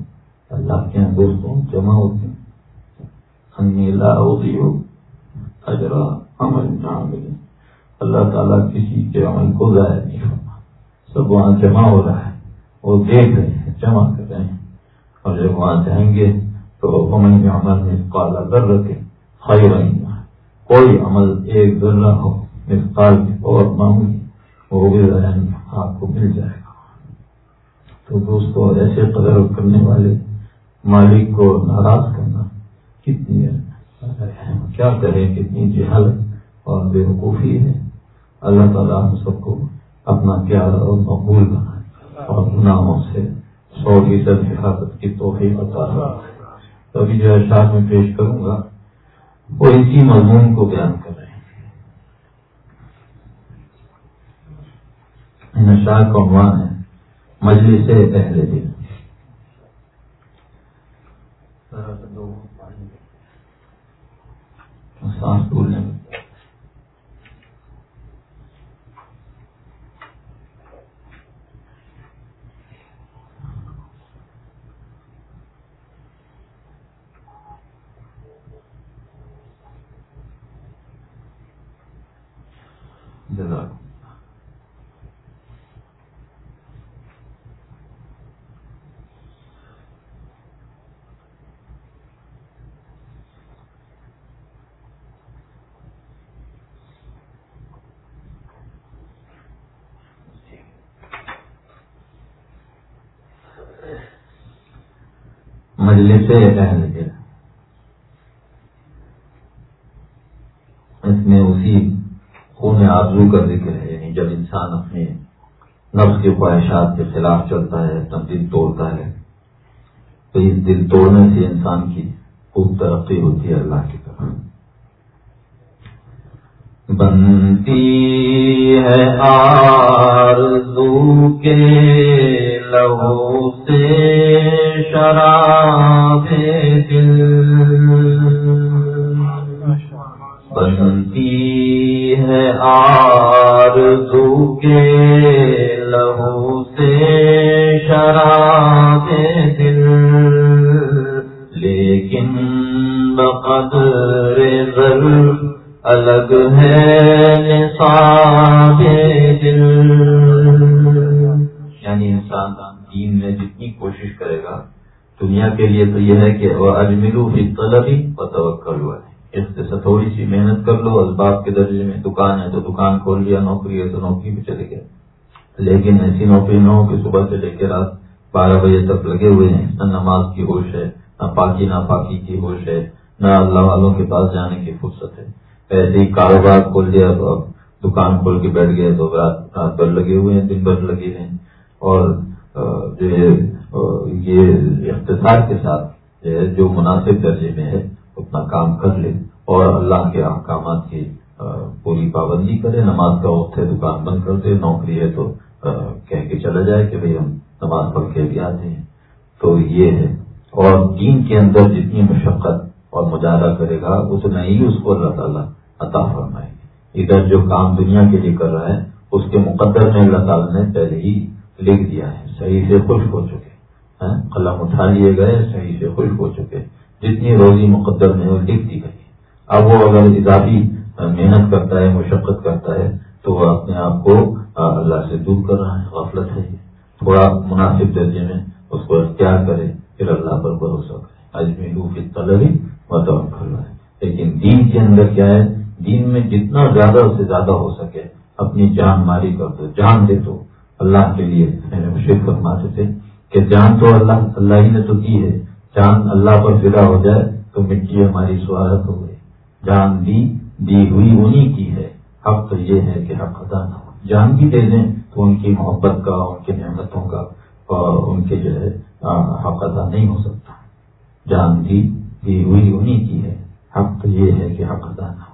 اللہ کے یہاں دوستوں، جمع ہوتے ہیں۔ ہوتی ہو اجرا عمل ملے اللہ تعالیٰ کسی کے عمل کو ضائع نہیں ہونا سب وہاں جمع ہو رہا ہے وہ دیکھ رہے ہیں، جمع کر رہے ہیں۔ اور جب وہاں جائیں گے تو عمل کے عمل میں کالا کر رکھے خائی رہیں کوئی عمل ایک ذرہ ہو، مثقال کی اور معمولی وہ بھی آپ کو مل جائے گا۔ تو دوستو، ایسے قدر کرنے والے مالک کو ناراض کرنا کتنی کیا کریں؟ کتنی جہالت اور بے وقوفی ہے۔ اللہ تعالیٰ ہم سب کو اپنا پیار اور مقبول بنا اور ناموں سے سو فیصد حفاظت کی توفیق عطا تبھی جو اشار میں پیش کروں گا، وہ اسی مضمون کو بیان کر رہے ہیں۔ اشار کا عنوان ہے، مجلس اہل دل سانس بھولنے میں جزاک۔ مجلس اہل دل اس میں اسی خون آرزو کا ذکر ہے یعنی جب انسان اپنے نفس کے خواہشات کے خلاف چلتا ہے تب دل توڑتا ہے، تو اس دل توڑنے سے انسان کی خوب ترقی ہوتی ہے اللہ کی طرف۔ بنتی ہے آرزو کے لہو سے۔ شراب دل۔ بنتی ہے آرزو کے لہو سے شراب دل۔ لیکن بقدر ضرور الگ ہے دل۔ یعنی انسان دین میں جتنی کوشش کرے گا دنیا کے لیے تو یہ ہے کہ وہ اجملو بھی طلب ہی توقع ہوا ہے اس سے تھوڑی سی محنت کر لو اسباب کے درجے میں دکان ہے تو دکان کھول لیا، نوکری ہے تو نوکری بھی چلے گئے لیکن ایسی نوکری نہ ہو کہ صبح سے لے کے رات بارہ بجے تک لگے ہوئے ہیں۔ نہ نماز کی ہوش ہے، نہ پاکی نہ پاکی کی ہوش ہے، نہ اللہ والوں کے پاس جانے کی فرصت ہے۔ ایسے ہی کاروبار کھول دیا تو اب دکان کھول کے بیٹھ گئے تو رات رات بھر لگے ہوئے ہیں، دن بھر لگے ہیں۔ اور جو یہ اختصار کے ساتھ جو مناسب درجے میں ہے اتنا کام کر لے اور اللہ کے احکامات کی پوری پابندی کرے۔ نماز کا وقت ہے، دکان بند کر دے۔ نوکری ہے تو کہہ کے چلا جائے کہ بھئی ہم نماز پڑھ کے بھی آتے ہیں۔ تو یہ ہے۔ اور دین کے اندر جتنی مشقت اور مجاہدہ کرے گا، اتنا ہی اس کو اللہ تعالیٰ عطا فرمائے گی ادھر جو کام دنیا کے لیے کر رہا ہے، اس کے مقدر میں اللہ تعالیٰ نے پہلے ہی لکھ دیا ہے، صحیح سے خوش ہو چکے۔ ہاں؟ قلم اٹھا لیے گئے، صحیح سے خوش ہو چکے۔ جتنی روزی مقدر میں وہ لکھ دی گئی۔ اب وہ اگر اضافی محنت کرتا ہے، مشقت کرتا ہے، تو وہ اپنے آپ کو اللہ سے دور کر رہا ہے، غفلت ہے تھوڑا مناسب درجے میں اس کو اختیار کرے، پھر اللہ پر بھروسہ کرے۔ اجمی لوفی طلبی متوقع کر رہا ہے لیکن دین کے اندر کیا ہے؟ دین میں جتنا زیادہ سے زیادہ ہو سکے، اپنی جان ماری کر دو، جان دے دو۔ اللہ کے لیے میں نے مشرق فرماتے تھے۔ کہ جان تو اللہ اللہ ہی نے تو کی ہے۔ جان اللہ پر فدا ہو جائے تو مٹی ہماری سوارت ہو گئی۔ جان دی دی ہوئی انہیں کی ہے۔ حق تو یہ ہے کہ حق ادا نہ ہو۔ جان بھی دے دیں تو ان کی محبت کا، ان کی نعمتوں کا، اور ان کے جو ہے حق ادا نہیں ہو سکتا۔ جان دی دی ہوئی انہیں کی ہے۔ حق تو یہ ہے کہ حق ادا نہ ہو۔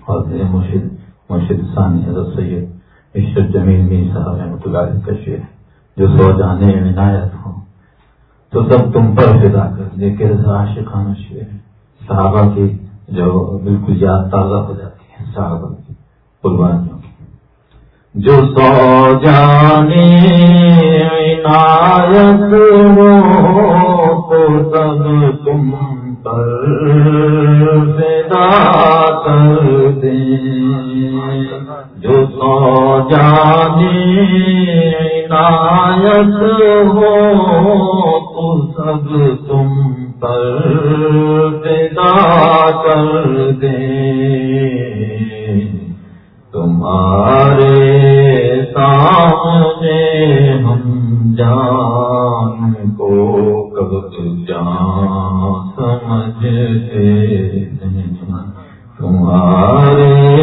اور میرے مرشد مرشد ثانی حضرت سید عشرت جمیل می صاحب رحمۃ اللہ کا شعر جو سو جانے عنایت ہوں۔ تو سب تم پر فدا کر دے کے عاشقانہ شعر صحابہ کی جو بالکل یاد تازہ ہو جاتی ہے صحابہ کی، قربانیوں کی۔ جو سو جانے عنایت ہو، تو سب تم پر پیدا کر دیں جو سو جانے عنایت ہو تو سب تم پر پیدا کر دیں تمہارے سامنے ہم جان کو جان سمجھتے تمہارے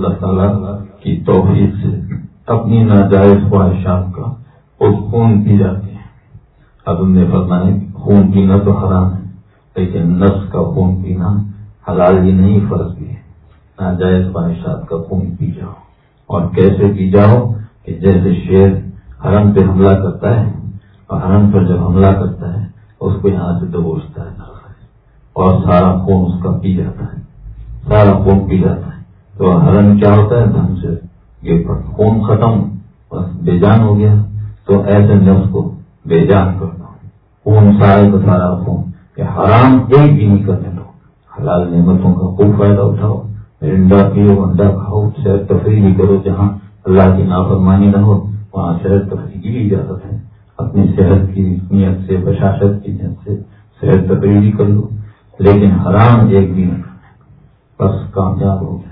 اللہ تعالیٰ کی توحید سے اپنی ناجائز خواہشات کا اس خون پی جاتے ہیں۔ اب ہم نے فرمایا خون پینا تو حرام ہے، لیکن نفس کا خون پینا حلال ہی نہیں، فرض بھی ہے۔ ناجائز خواہشات کا خون پی جاؤ۔ اور کیسے پی جاؤ کہ جیسے شیر حرم پہ حملہ کرتا ہے اور حرم پر جب حملہ کرتا ہے، اس کو یہاں سے دبوچتا ہے۔ اور سارا خون اس کا پی جاتا ہے۔ سارا خون پی جاتا ہے۔ تو حرم کیا ہوتا ہے؟ دھن سے یہ خون ختم، بس بے جان ہو گیا۔ تو ایسے نفس کو بے جان کرتا ہوں۔ خون سارے کا سارا خون کہ حرام ایک بھی نہیں کرنے دو۔ حلال نعمتوں کا خوب فائدہ اٹھاؤ۔ انڈا پیو، انڈا کھاؤ سیر تفریح بھی کرو جہاں اللہ کی نافرمانی نہ ہو، وہاں سیر تفریح کی بھی اجازت ہے۔ اپنی صحت کی نیت سے، بشاشت کی نیت سے سیر تفریح بھی کر لو۔ لیکن حرام ایک بھی نہ بس کامیاب ہو گئے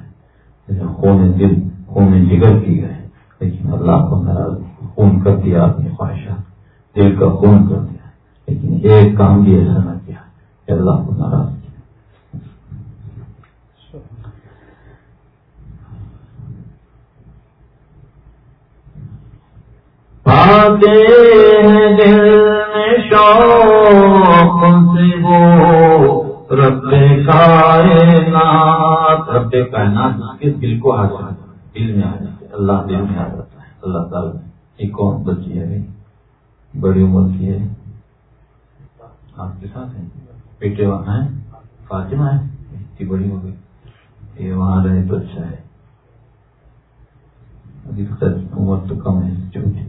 خون دل خون جگر کی گئے، لیکن اللہ کو ناراض خون کر دیا اپنی خواہشات، دل کا خون کر دیا، لیکن ایک کام بھی ایسا نہ کیا کہ اللہ کو ناراض پاتے ہیں دل میں شوق سے وہ، رب کائنات رب کائنات کے دل کو آ جاتا دل میں آ جاتا ہے، اللہ دل میں آ جاتا ہے۔ اللہ تعالیٰ یہ کون بچی ہے، بڑی عمر کی ہے۔ آپ کے ساتھ ہیں؟ بیٹے وہاں ہیں، فاطمہ ہے، اتنی بڑی ہو گئی۔ یہ وہاں رہے تو اچھا ہے۔ ابھی عمر تو کم ہے چھوٹی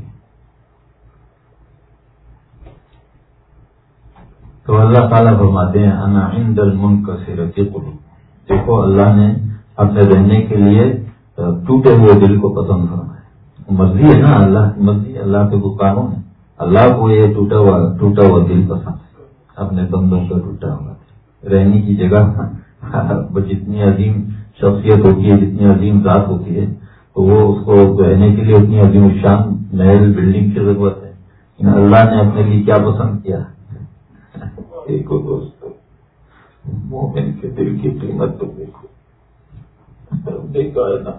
تو اللہ تعالیٰ فرماتے ہیں، انا عند المنک سے دیکھو اللہ نے اپنے رہنے کے لیے ٹوٹے ہوئے دل کو پسند کرنا ہے مرضی ہے نا اللہ کی مرضی اللہ کے قانون ہے اللہ کو یہ ٹوٹا ہوا ٹوٹا ہوا دل پسند ہے۔ اپنے بندوں کا ٹوٹا ہوا دل۔ رہنے کی جگہ جتنی عظیم شخصیت ہوتی ہے، جتنی عظیم ذات ہوتی ہے، تو وہ اس کو رہنے کے لیے اتنی عظیم شان، محل بلڈنگ کی ضرورت ہے۔ اللہ نے اپنے لیے کیا پسند کیا؟ دیکھو دوستو مومن کے دل کی قیمت تو دیکھو۔ دیکھا ہے نا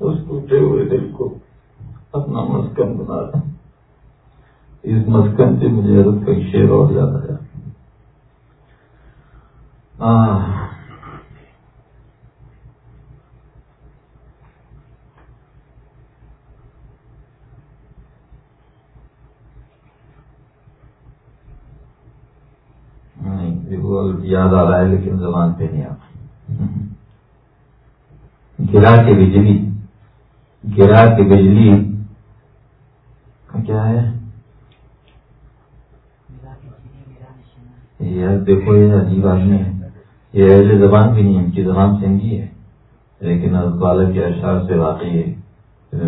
اس ٹوٹے ہوئے دل کو اپنا مسکن بنا رہا اس مسکن سے مجھے حضرت کا شیر اور یاد آیا۔ یاد آ رہا ہے لیکن زبان پہ نہیں آتا گرا کے بجلی، گرا کے بجلی کیا ہے؟ یار دیکھو، یہ عجیب آدمی ہے۔ یہ اہل زبان بھی نہیں ان کی زبان سنگھی ہے۔ لیکن والا کے اشعار سے واقعی ہے۔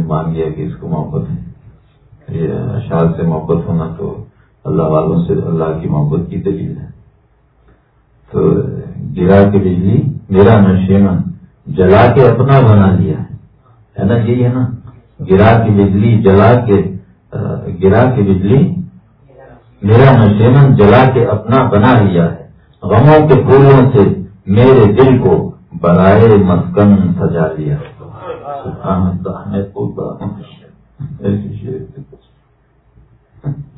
مان گیا کہ اس کو محبت ہے۔ یہ اشعار سے محبت ہونا تو اللہ والوں سے اللہ کی محبت کی دلیل ہے۔ تو گرا کے بجلی میرا نشیمن جلا کے اپنا بنا لیا ہے۔ نا، یہی ہے نا۔ گرا کی بجلی، جلا کے گرا کی بجلی۔ میرا نشیمن جلا کے اپنا بنا لیا ہے۔ غموں کے پھولوں سے میرے دل کو برائے مسکن سجا لیا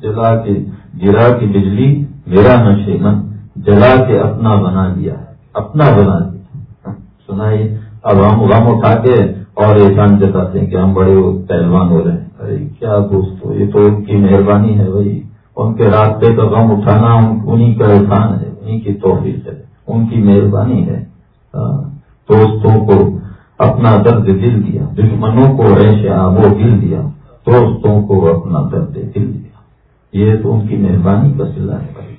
جلا کے، گرا کی بجلی، میرا نشیمن جلا کے اپنا بنا لیا ہے، اپنا بنا لیا سنائی اب ہم غم اٹھا کے اور احسان جتاتے ہیں کہ ہم بڑے پہلوان ہو رہے ہیں۔ ارے، کیا دوستو، یہ تو ان کی مہربانی ہے بھائی۔ ان کے راستے کا غم اٹھانا انہیں کا احسان ہے انہیں کی توفیق ہے، ان کی مہربانی ہے۔ ہاں، دوستوں کو اپنا درد دل دیا، دشمنوں کو ایسے آب دل دیا، دوستوں کو اپنا درد دل دیا۔ یہ تو ان کی مہربانی کا سلا ہے۔ بھائی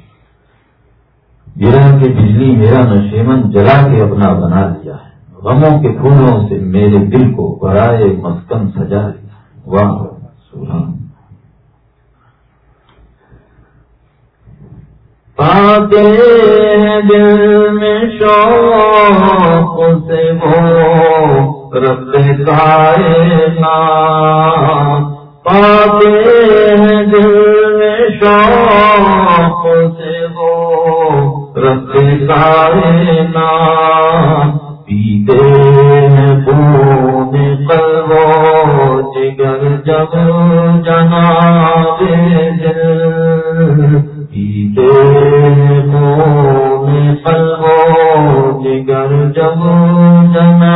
گرا کے بجلی میرا نشیمن جلا کے اپنا بنا دیا ہے۔ غموں کے پھولوں سے میرے دل کو برائے مسکن سجا دیا واہ سوران پاتے دل میں شوق سے وہ رب کائنا پاتے دل میں شوق رب کائنا پیتے ہیں پون کلو جگر جب جنا دل۔ پیتے پون کلو جگر جب جنا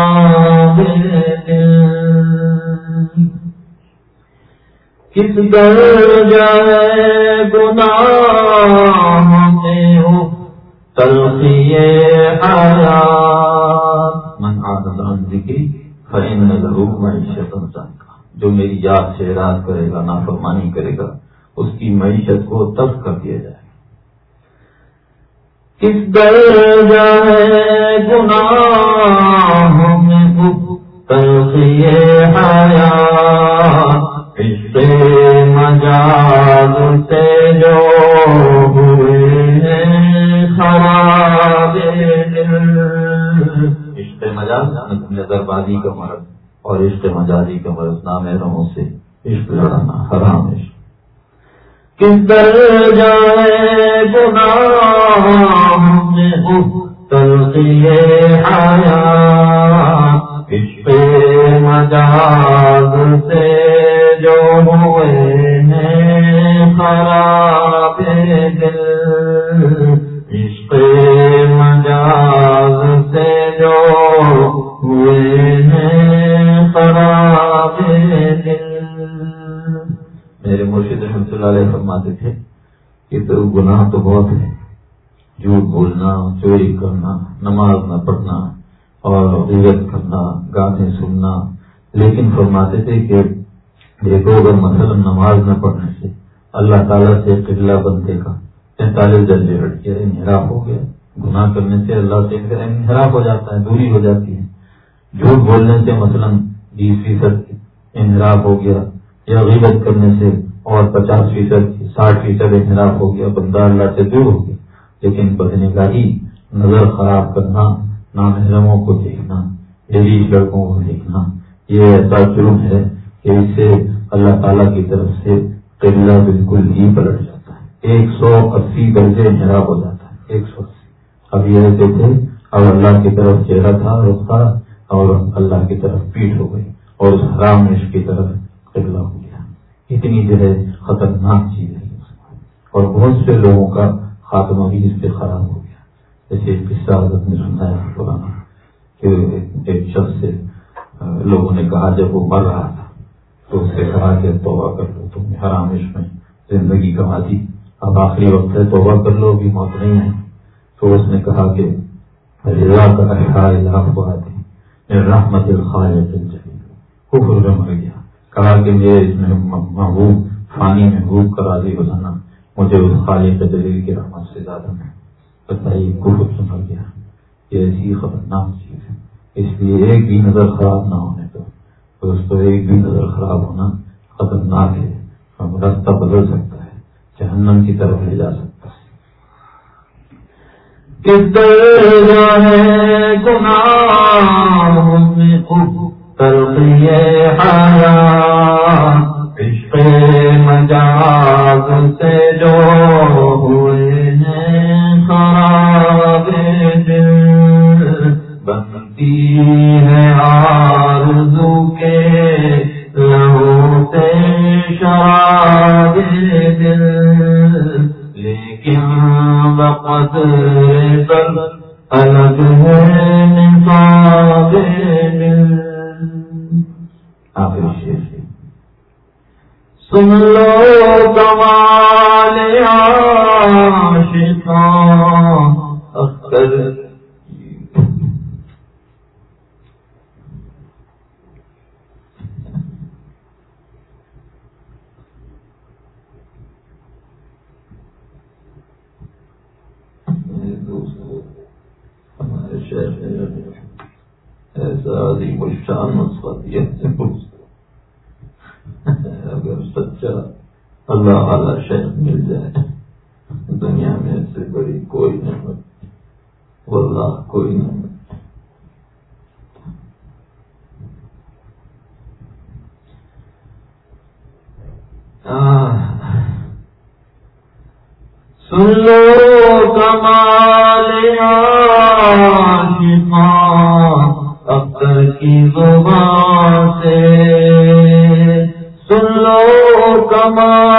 دل۔ کس در جائے گناہ میں ہو تلخی من عادت ذکری فإن له معیشت کا جو میری یاد سے اراد کرے گا، نافرمانی کرے گا، اس کی معیشت کو تب کر دیا جائے کس در جائے گناہ میں تلخی حیا عشق مجاز سے جو مجاز نظر بازی کا مرض اور عشق مجازی کا مرض نام رہوں سے عشق لڑانا حرام عشق کس در جائے گناہ آیا مجاز سے جو ہوئے خراب دل، عشق مجاز سے جو مرشد رحمت اللہ علیہ فرماتے تھے کہ تو گناہ تو بہت ہے جھوٹ بولنا، چوری کرنا، نماز نہ پڑھنا اور عزت کرنا، گانے سننا۔ لیکن فرماتے تھے کہ دیکھو، اگر مثلا نماز نہ پڑھنے سے اللہ تعالیٰ سے قبلہ بندے کا پینتالیس درجے ہٹ کے انحراف ہو گیا۔ گناہ کرنے سے اللہ سے انحراف ہو جاتا ہے، دوری ہو جاتی ہے۔ جھوٹ بولنے سے مثلا بیس فیصد انحراف ہو گیا یا غیبت کرنے سے اور پچاس فیصد، ساٹھ فیصد انحراف ہو گیا بندہ اللہ سے دور ہو گیا۔ لیکن بدنے کا ہی نظر خراب کرنا، نامحرموں کو دیکھنا یہی لڑکوں کو دیکھنا، یہ ایسا جرم ہے کہ اس سے اللہ تعالیٰ کی طرف سے قبلہ بالکل ہی پلٹ جاتا ہے۔ ایک سو اسی درجے انحراف ہو جاتا ہے۔ ایک سو اسی۔ اب یہ ایسے تھے، اب اللہ کی طرف چہرہ تھا، رخ تھا، اور اللہ کی طرف پیٹ ہو گئی، اور اس حرام نش کی طرف قبلہ ہو گیا۔ اتنی جو ہے، خطرناک چیز ہے۔ اور بہت سے لوگوں کا خاتمہ بھی اس سے خراب ہو گیا۔ جیسے قصہ حضرت نے سنا ہے پرانا، کہ ایک شخص سے لوگوں نے کہا، جب وہ مر رہا تھا، تو اس سے کہا کہ توبہ کر لو، تم نے حرام عشق میں۔ زندگی کما دی اب آخری وقت ہے، توبہ کر لو، ابھی موت نہیں ہے۔ تو اس نے کہا کہ رضا کا رحمت کفر میں مر گیا۔ کہا کہ مجھے میں محبوب فانی محبوب کا راضی ہو جانا مجھے اس خالق دلیل کی رحمت سے زیادہ میں بتائیے کفر سے گیا۔ یہ ایسی خطرناک چیز ہے۔ اس لیے ایک بھی نظر خراب نہ ہونے تو اس کو ایک بھی نظر خراب ہونا خطرناک ہے۔ ہم راستہ بدل سکتا ہے، جہنم کی طرف لے جا سکتا ہے۔ کس طرح ہے گناہ میں عشق مجاز سے جو ہوئے ہیں خراب دل۔ بنتی ہے آرزو کے لہو سے شراب دل۔ لیکن بقدر الگ ہے نصاب آخر شیر سن لو کمال عاشقان اختر۔ ایسا عظیم الشان مسئلہ اگر سچا اللہ والا شہر مل جائے۔ دنیا میں سے بڑی کوئی نعمت واللہ کوئی نعمت سن لو کمال اختر کی زبان سے۔ سن لو کمال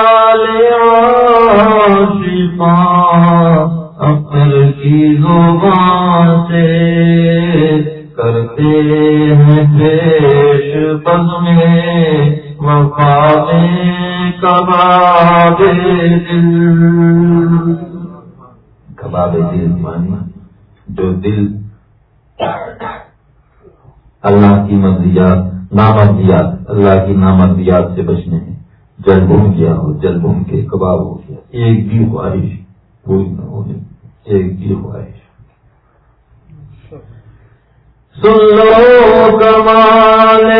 جل بھون کیا ہو جل بھون کے کباب ہو گیا۔ ایک بھی خواہش پوری نہ ہونے ایک بھی خواہش۔ سن لو کمال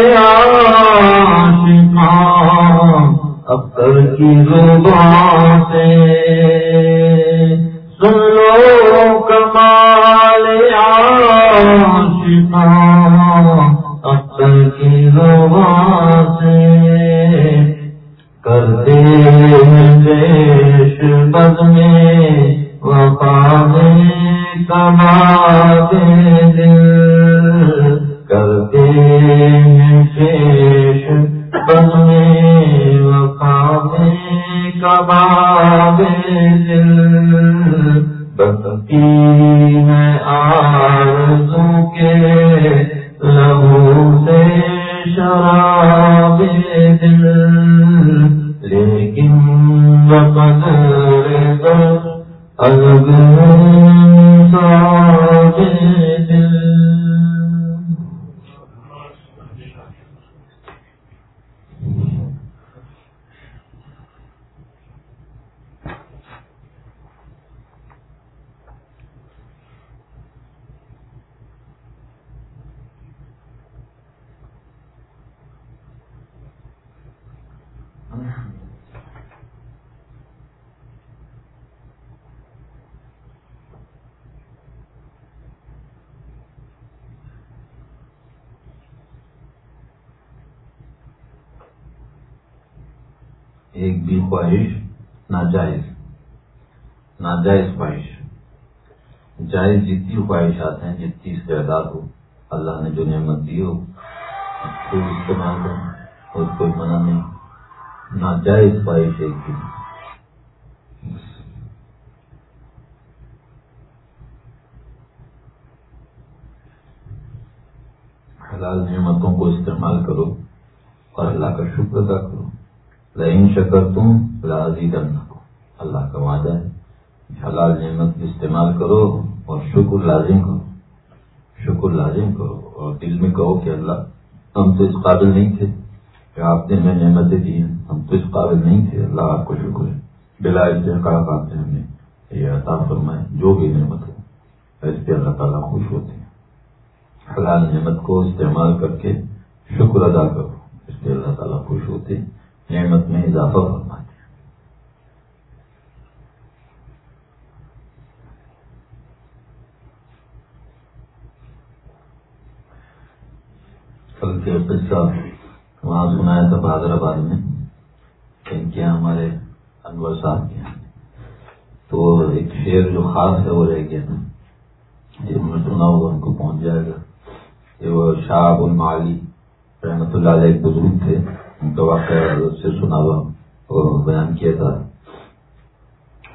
اب اختر کی زبان سے سن لو کمال اختر کی زبان پیش بد میں وفا میں کما دل کرتے پیش میں کباب دل بستی میں آرزو کے لہو سے شراب دل لیکن بقدر الگ ایک بھی خواہش ناجائز ناجائز خواہش۔ جائز جتنی خواہشات ہیں، جتنی استعداد ہو، اللہ نے جو نعمت دی ہو تو استعمال کرو اور کوئی منع نہیں۔ ناجائز خواہش ایک بھی حلال نعمتوں کو استعمال کرو اور اللہ کا شکر ادا کرو۔ لائن شکر تم لازی اللہ کا وعدہ ہے حلال نعمت استعمال کرو اور شکر لازم کرو۔ شکر لازم کرو اور دل میں کہو کہ اللہ، ہم تو اس قابل نہیں تھے۔ کہ آپ نے ہمیں نعمتیں دی ہیں، ہم تو اس قابل نہیں تھے۔ اللہ آپ کو شکر ہے۔ بلا استحقاق آپ نے ہمیں یہ عطا فرمائے جو بھی نعمت ہو۔ اس پہ اللہ تعالیٰ خوش ہوتے ہیں۔ حلال نعمت کو استعمال کر کے شکر ادا کرو۔ اس پہ اللہ تعالیٰ خوش ہوتے نعمت میں اضافہ فرماتے کل کے قصہ وہاں سنایا تھا بہادر آباد میں کیا ہمارے انور صاحب کے تو ایک شعر جو خاص ہے وہ رہ گیا جب میں سنا ہوگا ان کو پہنچ جائے گا کہ وہ شاہ المالی رحمت اللہ علیہ ایک بزرگ تھے۔ ان کا واقعہ سے سنا ہوا بیان کیا تھا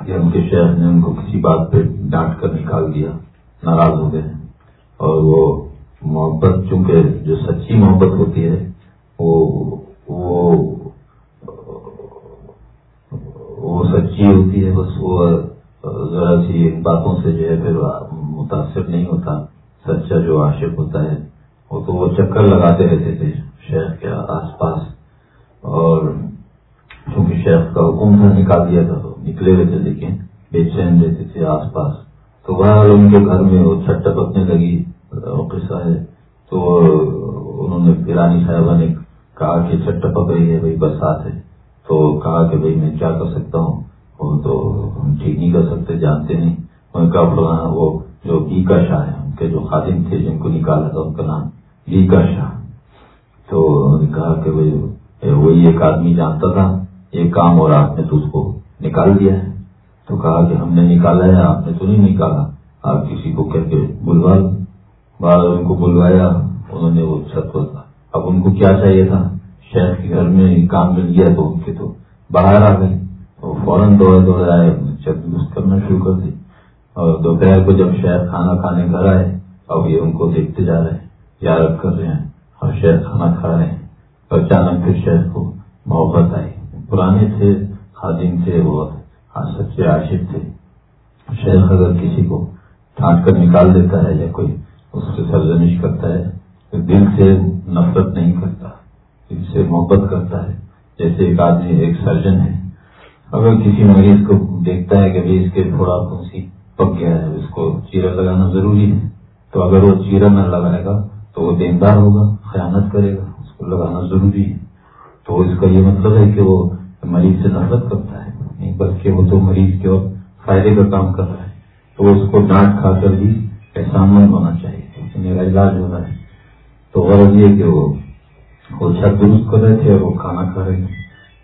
کہ ان کے شہر نے ان کو کسی بات پہ ڈانٹ کر نکال دیا، ناراض ہو گئے اور وہ محبت، چونکہ جو سچی محبت ہوتی ہے، وہ وہ سچی ہوتی ہے، بس وہ، ذرا سی باتوں سے جو ہے پھر متاثر نہیں ہوتا، سچا جو عاشق ہوتا ہے، وہ تو وہ چکر لگاتے رہتے تھے شہر کے آس پاس۔ اور چونکہ شہر کا حکم تھا نکال دیا تھا تو نکلے ہوئے تھے، لیکن بے چین رہتے تھے آس پاس۔ تو وہ ان کے گھر میں وہ چھٹ ٹپکنے لگی، قصہ ہے۔ تو انہوں نے پیرانی صاحبہ نے کہا کہ چھٹ ٹپک رہی ہے، بھائی برسات ہے۔ تو کہا کہ بھائی میں کیا کر سکتا ہوں؟ وہ تو ہم ٹھیک نہیں کر سکتے، جانتے نہیں۔ ان کا فلاں وہ جو بی کا شاہ ہے ان کے جو خادم تھے، جن کو نکالا تھا، ان کا نام بی کا شاہ۔ تو انہوں نے کہا کہ بھائی وہی ایک آدمی جانتا تھا ایک کام اور آپ نے تو اس کو نکال دیا ہے۔ تو کہا کہ ہم نے نکالا ہے، آپ نے تو نہیں نکالا۔ آپ کسی کو کہہ کے بلوا بعد ان کو بلوایا، انہوں نے وہ چھت پر اب ان کو کیا چاہیے تھا؟ شہر کے گھر میں کام مل گیا تو ان کے تو باہر آ گئے۔ تو فوراً دوڑے دوڑے آئے چھت درست کرنا شروع کر دی۔ اور دوپہر کو جب شہر کھانا کھانے گھر آئے، اب یہ ان کو دیکھتے جا رہے ہیں۔ یاد کر رہے ہیں اور شہر کھانا کھا رہے ہیں۔ اچانک پھر شہر کو محبت آئی۔ پرانے تھے، خادم تھے، وہ ہاں، سچے عاشق تھے۔ شہر اگر کسی کو ڈانٹ کر نکال دیتا ہے یا کوئی اس سے سرزنش کرتا ہے، تو دل سے نفرت نہیں کرتا۔ دل سے محبت کرتا ہے۔ جیسے ایک آدمی، ایک سرجن ہے۔ اگر کسی مریض کو دیکھتا ہے کہ اس کے تھوڑا پھنسی پک گیا ہے، اس کو چیرا لگانا ضروری ہے۔ تو اگر وہ چیرا نہ لگائے گا، تو وہ دیندار ہوگا، خیانت کرے گا۔ لگانا ضروری ہے۔ تو اس کا یہ مطلب ہے کہ وہ مریض سے نفرت کرتا ہے۔ نہیں، بلکہ وہ تو مریض کے اور فائدے کا کام کر رہا ہے۔ تو اس کو ڈانٹ کھا کر بھی احسان مند ہونا چاہیے۔ میرا علاج ہو رہا ہے۔ تو غرض یہ کہ وہ وہ چھت درست کر رہے تھے اور وہ کھانا کھا رہے تھے۔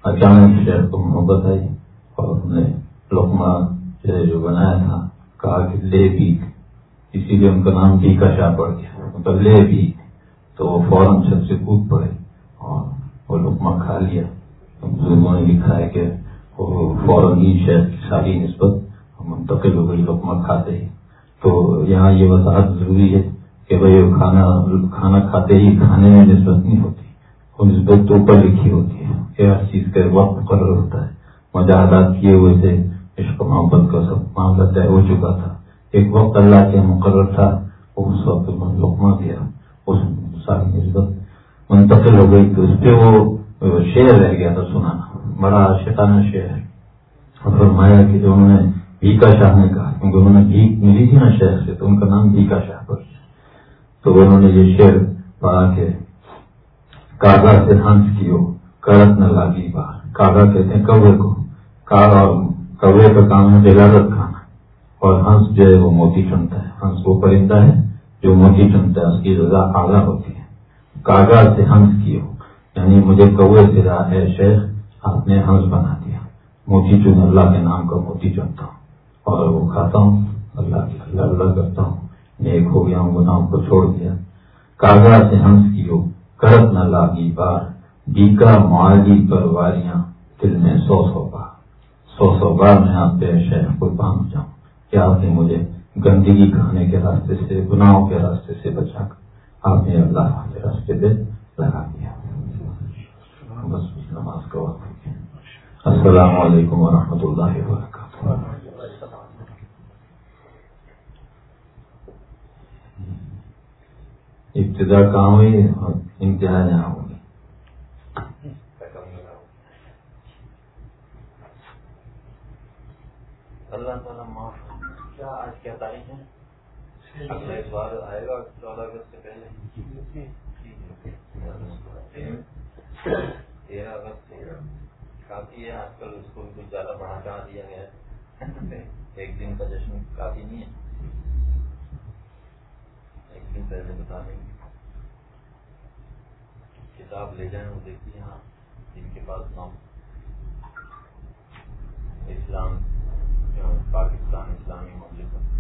اچانک شہر کو محبت آئی اور انہوں نے لکما جو بنایا تھا، کہا کہ لے بھی۔ اسی لیے ان کا نام بھی کا شاہ پڑ گیا۔ مطلب لے بھی۔ تو وہ فوراً چھت سے کود پڑے اور وہ لکما کھا لیا بزرگوں نے لکھا ہے کہ وہ فوراً ہی شہر کی ساری نسبت منتقل ہو گئی لکما کھاتے ہی۔ تو یہاں یہ وضاحت ضروری ہے کہ بھائی کھانا کھانا کھاتے ہی کھانے میں نسبت نہیں ہوتی، وہ نسبت تو اوپر لکھی ہوتی ہے کہ ہر چیز کا وقت مقرر ہوتا ہے۔ مجاہدات کیے ہوئے تھے، عشق محبت کا سب معاملہ طے ہو چکا تھا۔ ایک وقت اللہ کے مقرر تھا اس وقت لکما دیا، اس ساری نسبت منتقل ہو گئی، تو اس پہ وہ شعر رہ گیا تھا سنانا۔ بڑا شیطانہ شعر ہے۔ اور فرمایا کہ جو انہوں نے بھیکا شاہ نے کہا، کیونکہ انہوں نے بھیک ملی تھی نا شہر سے، تو ان کا نام بھیکا شاہ پر۔ تو انہوں نے یہ شعر پڑھا کہ کاغا سے ہنس کی ہو کرت نہ لاگی بار کاغا کہتے ہیں کوے کو۔ کوے کا کام ہے بلاغت کھانا۔ اور ہنس جو ہے وہ موتی چنتا ہے۔ ہنس وہ پرندہ ہے جو موتی چنتا ہے، اس کی رضا آگاہ ہوتی ہے۔ کاغا سے ہنس کی ہو یعنی مجھے کوے سے رہا ہے شیخ، آپ نے ہنس بنا دیا۔ موتی چن اللہ کے نام کا موتی چنتا ہوں۔ اور وہ کھاتا ہوں۔ اللہ کی اللہ اللہ کرتا ہوں۔ نیک ہو گیا ہوں، گناہوں کو چھوڑ دیا۔ کاغذ سے ہنس کی ہو کرت نہ لاگی بار۔ بیکا معالی پرواریاں دل میں سو سو بار۔ سو سو بار میں آپ کے شہر کو باندھ جاؤں کیا آپ نے مجھے گندگی کھانے کے راستے سے، گناہوں کے راستے سے بچا کر آپ نے اللہ کے راستے پہ لگا دیا۔ بس نماز کا وقت السلام علیکم ورحمۃ اللہ وبرکاتہ۔ ابتدا کہاں ہوئی اور انتہا جہاں ہوگی؟ اللہ تعالیٰ معاف کیا آج کیا تاریخ ہے؟ اگلا اس آئے گا چودہ اگست سے پہلے۔ تیرہ اگست سے۔ کافی ہے آج کل اس کو بھی کچھ زیادہ بڑھا چڑھا دیا گیا ہے۔ ایک دن کا جشن کافی نہیں ہے۔ ایک دن پہلے بتا دیں۔ گے کتاب لے جائیں وہ دیکھیے ہاں جن کے پاس نام۔ اسلام، پاکستان، اسلامی مملکت۔